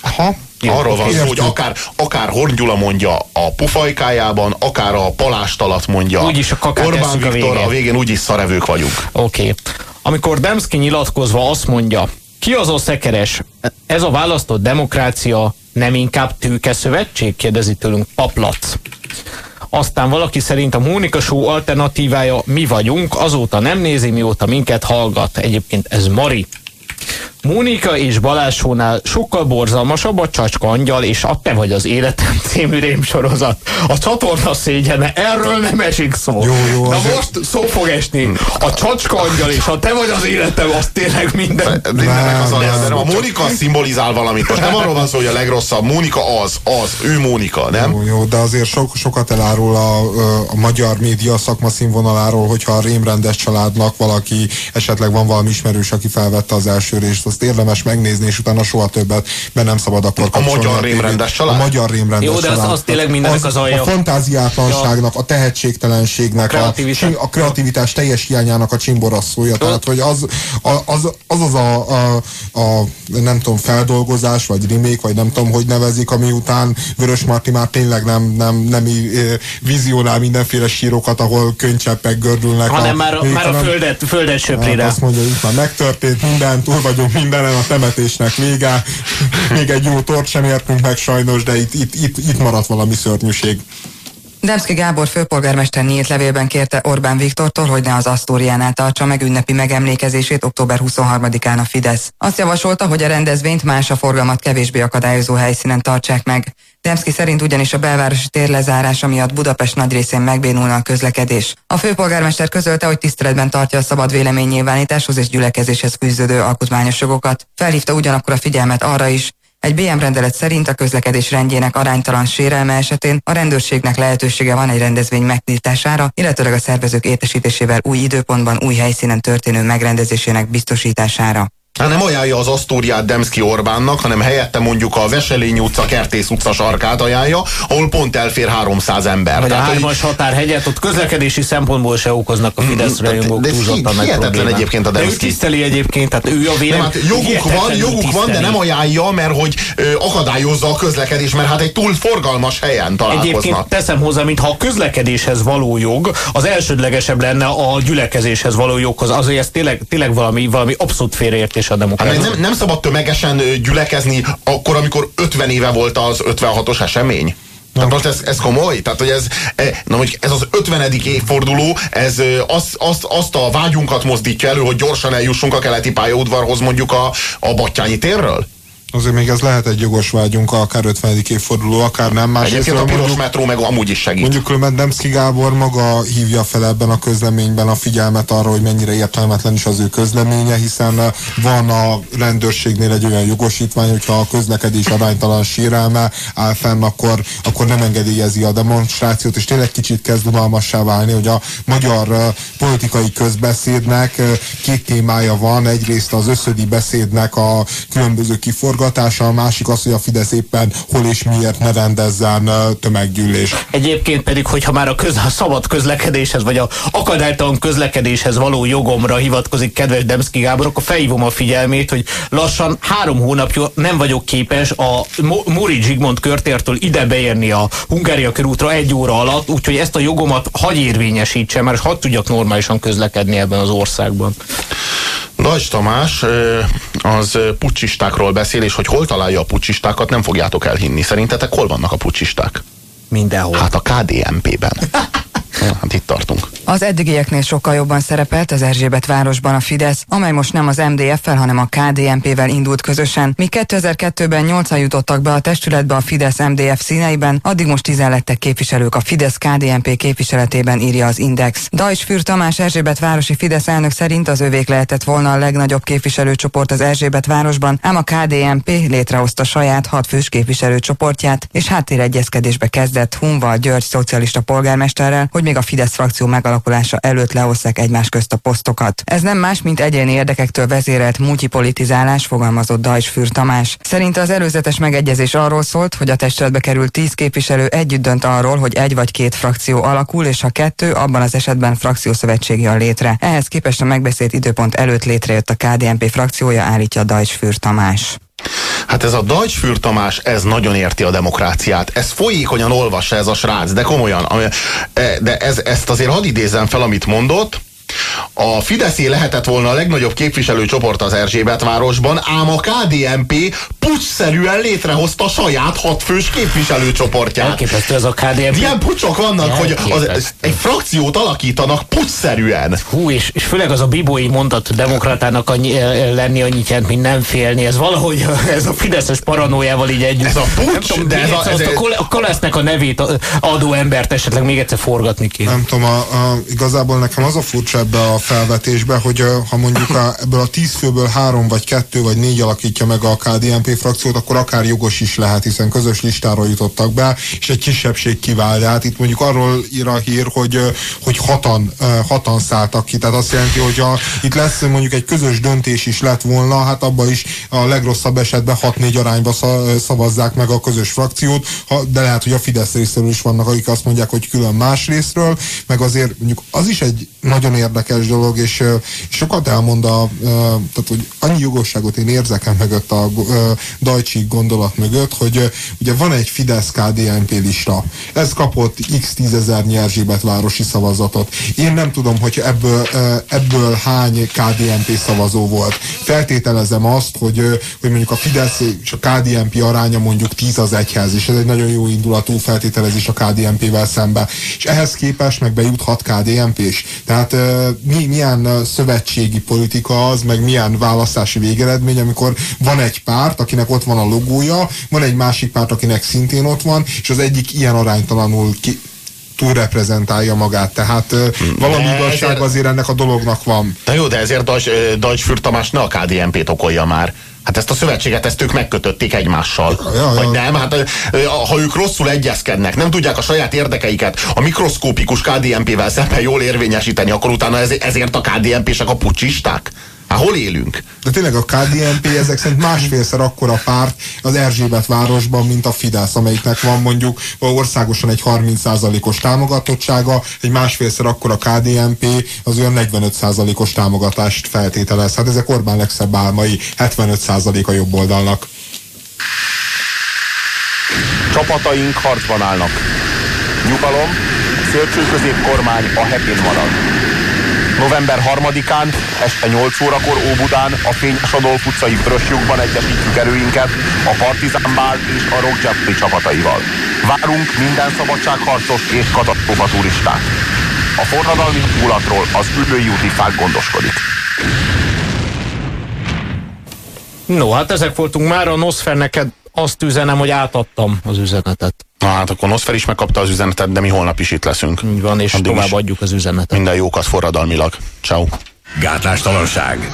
S4: Aha. Arról van szó, hogy akár, akár Horn mondja a pufajkájában, akár a palástalat mondja
S2: úgyis a
S4: Orbán Viktor, a végén. a végén úgyis szarevők vagyunk.
S2: Oké. Okay. Amikor Demszki nyilatkozva azt mondja, ki az a szekeres? Ez a választott demokrácia nem inkább tőke szövetség? Kérdezi tőlünk Paplac. Aztán valaki szerint a Mónika Show alternatívája mi vagyunk, azóta nem nézi, mióta minket hallgat. Egyébként ez Mari. Mónika és Balázsónál sokkal borzalmasabb a Csacska Angyal és a Te vagy az életem című rémsorozat. A csatorna szégyene, erről nem esik szó.
S3: Jó, jó,
S2: Na most szó fog esni. A Csacska Angyal és a Te vagy az életem, az tényleg minden.
S4: De, de nem, az nem, nem. A Mónika szimbolizál valamit. Most nem arról van szó, hogy a legrosszabb. Mónika az, az, ő Mónika, nem?
S3: Jó, jó de azért so, sokat elárul a, a magyar média szakma színvonaláról, hogyha a rémrendes családnak valaki, esetleg van valami ismerős, aki felvette az első részt, azt érdemes megnézni, és utána soha többet, mert nem szabad akkor
S4: A magyar rémrendes család?
S3: A magyar rémrendes
S2: Jó, de az, az tényleg mindennek az, az
S3: alja. A fantáziátlanságnak, ja. a tehetségtelenségnek, a, kreativitás. a, a kreativitás teljes hiányának a csimborasszója. Tehát, hogy az az, az, az, a, a, a, nem tudom, feldolgozás, vagy remake, vagy nem tudom, hogy nevezik, ami után Vörös Marti már tényleg nem, nem, nem vizionál mindenféle sírokat, ahol könycseppek gördülnek.
S2: Hanem a, már, a, már a földet, földet söprére.
S3: Hát azt mondja, hogy már megtörtént minden, túl vagyunk mindenen, a temetésnek vége. Még egy jó tort sem értünk meg sajnos, de itt, itt, itt, itt maradt valami szörnyűség.
S6: Demszki Gábor főpolgármester nyílt levélben kérte Orbán Viktortól, hogy ne az Asztóriánál tartsa meg ünnepi megemlékezését október 23-án a Fidesz. Azt javasolta, hogy a rendezvényt más a forgalmat kevésbé akadályozó helyszínen tartsák meg. Demszki szerint ugyanis a belvárosi tér lezárása miatt Budapest nagy részén megbénulna a közlekedés. A főpolgármester közölte, hogy tiszteletben tartja a szabad véleménynyilvánításhoz és gyülekezéshez fűződő alkotmányos jogokat. Felhívta ugyanakkor a figyelmet arra is, Egy BM rendelet szerint a közlekedés rendjének aránytalan sérelme esetén a rendőrségnek lehetősége van egy rendezvény megnyitására, illetőleg a szervezők értesítésével új időpontban, új helyszínen történő megrendezésének biztosítására.
S4: Hát nem ajánlja az Asztóriát Demszki Orbánnak, hanem helyette mondjuk a Veselény utca, Kertész utca sarkát ajánlja, ahol pont elfér 300 ember.
S2: Vagy Tehát, a hármas hogy... határhegyet, ott közlekedési szempontból se okoznak a Fidesz rajongók túlzottan
S4: meg Hihetetlen egyébként a Demszki.
S2: ő tiszteli egyébként, tehát ő a vélem.
S4: Hát joguk van, joguk tiszteli. van, de nem ajánlja, mert hogy ö, akadályozza a közlekedés, mert hát egy túl forgalmas helyen találkoznak. Egyébként
S2: teszem hozzá, mintha a közlekedéshez való jog az elsődlegesebb lenne a gyülekezéshez való joghoz. Azért ez tényleg, tényleg valami, valami abszolút félreértés és a demokrácia.
S4: Hát nem, nem szabad tömegesen gyülekezni akkor, amikor 50 éve volt az 56-os esemény. Tehát most ez, ez komoly? Tehát, hogy ez, e, na, hogy ez az 50. évforduló, ez azt, azt, azt a vágyunkat mozdítja elő, hogy gyorsan eljussunk a keleti pályaudvarhoz mondjuk a, a Battyányi térről?
S3: Azért még ez lehet egy jogos vágyunk, akár 50. évforduló, akár nem.
S4: Más Egyébként a piros mondjuk, metró meg amúgy is segít.
S3: Mondjuk különben Demszki Gábor maga hívja fel ebben a közleményben a figyelmet arra, hogy mennyire értelmetlen is az ő közleménye, hiszen van a rendőrségnél egy olyan jogosítvány, hogyha a közlekedés aránytalan sérelme áll fenn, akkor, akkor nem engedélyezi a demonstrációt, és tényleg kicsit kezd unalmassá válni, hogy a magyar politikai közbeszédnek két témája van. Egyrészt az összödi beszédnek a különböző kiforgatása, támogatása, a másik az, hogy a Fidesz éppen hol és miért ne rendezzen tömeggyűlés.
S2: Egyébként pedig, hogyha már a, köz, a szabad közlekedéshez, vagy a akadálytalan közlekedéshez való jogomra hivatkozik kedves Demszki Gábor, akkor felhívom a figyelmét, hogy lassan három hónapja nem vagyok képes a Múri Zsigmond körtértől ide beérni a Hungária körútra egy óra alatt, úgyhogy ezt a jogomat hagy érvényesítsem, mert hadd tudjak normálisan közlekedni ebben az országban.
S4: Nagy Tamás az pucsistákról beszél, és hogy hol találja a pucsistákat, nem fogjátok elhinni. Szerintetek hol vannak a pucsisták?
S2: Mindenhol.
S4: Hát a KDMP-ben. hát itt tartunk.
S6: Az eddigieknél sokkal jobban szerepelt az Erzsébet városban a Fidesz, amely most nem az MDF-fel, hanem a KDNP-vel indult közösen. Mi 2002-ben 8 jutottak be a testületbe a Fidesz-MDF színeiben, addig most 10 lettek képviselők a Fidesz-KDNP képviseletében írja az Index. Dajs Fűr Tamás Erzsébet városi Fidesz elnök szerint az övék lehetett volna a legnagyobb képviselőcsoport az Erzsébet városban, ám a KDNP létrehozta saját hat fős képviselőcsoportját, és háttéregyezkedésbe kezdett Hunval György szocialista polgármesterrel, hogy még a Fidesz frakció megalakulása előtt lehozzák egymás közt a posztokat. Ez nem más, mint egyéni érdekektől vezérelt multipolitizálás, fogalmazott Dajs Fűr Tamás. Szerinte az előzetes megegyezés arról szólt, hogy a testületbe került tíz képviselő együtt dönt arról, hogy egy vagy két frakció alakul, és ha kettő, abban az esetben frakciószövetség jön létre. Ehhez képest a megbeszélt időpont előtt létrejött a KDNP frakciója, állítja Dajs Fűr Tamás.
S4: Hát ez a Deutschfür Tamás, ez nagyon érti a demokráciát. Ez folyékonyan olvassa ez a srác, de komolyan. E, de ez, ezt azért hadd idézem fel, amit mondott. A Fideszé lehetett volna a legnagyobb képviselőcsoport az Erzsébet városban, ám a KDNP pucsszerűen létrehozta saját hatfős képviselőcsoportját.
S2: Elképesztő ez a KDNP.
S4: Ilyen pucsok vannak, hogy az, egy frakciót alakítanak pucsszerűen.
S2: Hú, és, és főleg az a bibói mondat demokratának annyi, lenni annyit jelent, mint nem félni. Ez valahogy ez a Fideszes paranójával így együtt.
S4: Ez a pucs,
S2: tudom, de ez a, ez a, a Kolesznek a nevét adó embert esetleg még egyszer forgatni kéne.
S3: Nem tudom, a, a, igazából nekem az a furcsa ebbe a felvetésbe, hogy ha mondjuk a, ebből a tíz főből három vagy kettő vagy négy alakítja meg a KDNP frakciót, akkor akár jogos is lehet, hiszen közös listáról jutottak be, és egy kisebbség kivál. De hát itt mondjuk arról ír a hír, hogy, hogy hatan, hatan szálltak ki. Tehát azt jelenti, hogy a, itt lesz mondjuk egy közös döntés is lett volna, hát abban is a legrosszabb esetben 6-4 arányba szavazzák meg a közös frakciót, de lehet, hogy a Fidesz részéről is vannak, akik azt mondják, hogy külön más részről, meg azért mondjuk az is egy nagyon érdekes dolog, és, sokat elmond a, tehát, hogy annyi jogosságot én érzek el mögött a Dajcsik gondolat mögött, hogy ugye van egy Fidesz KDNP lista. Ez kapott x tízezer Erzsébet városi szavazatot. Én nem tudom, hogy ebből, ebből hány KDNP szavazó volt. Feltételezem azt, hogy, hogy mondjuk a Fidesz és a KDNP aránya mondjuk 10 az egyhez, és ez egy nagyon jó indulatú feltételezés a KDNP-vel szembe. És ehhez képest meg bejuthat KDNP-s. Tehát mi, milyen szövetségi politika az, meg milyen választási végeredmény, amikor van egy párt, akinek ott van a logója, van egy másik párt, akinek szintén ott van, és az egyik ilyen aránytalanul ki, túlreprezentálja magát, tehát hmm. valami de igazság ezért... azért ennek a dolognak van.
S4: De jó, de ezért Dajs, Dajs Tamás ne a KDNP-t okolja már Hát ezt a szövetséget, ezt ők megkötötték egymással.
S3: Ja, ja.
S4: Vagy nem? Hát ha ők rosszul egyezkednek, nem tudják a saját érdekeiket a mikroszkópikus KDNP-vel szemben jól érvényesíteni, akkor utána ezért a KDNP-sek a pucsisták? Hát hol élünk?
S3: De tényleg a KDNP ezek szerint másfélszer akkora párt az Erzsébet városban, mint a Fidesz, amelyiknek van mondjuk országosan egy 30%-os támogatottsága, egy másfélszer akkora KDNP az olyan 45%-os támogatást feltételez. Hát ezek Orbán legszebb álmai, 75% a jobb oldalnak.
S4: Csapataink harcban állnak. Nyugalom, szélső középkormány a hetén marad. November 3-án este 8 órakor Óbudán a Fényes Adolf utcai Vörösjukban egyesítjük erőinket a Partizán Bál és a Rock Jeopardy csapataival. Várunk minden szabadságharcos és katasztrófa turistát. A forradalmi hangulatról az ülői úti fák gondoskodik.
S2: No, hát ezek voltunk már. A Nosfer neked azt üzenem, hogy átadtam az üzenetet.
S4: Na hát akkor Nosfer is megkapta az üzenetet, de mi holnap is itt leszünk.
S2: Így van, és Addig tovább adjuk az üzenetet.
S4: Minden jókat forradalmilag. Ciao.
S1: Gátlástalanság.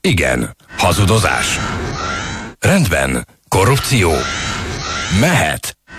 S1: Igen. Hazudozás. Rendben. Korrupció. Mehet.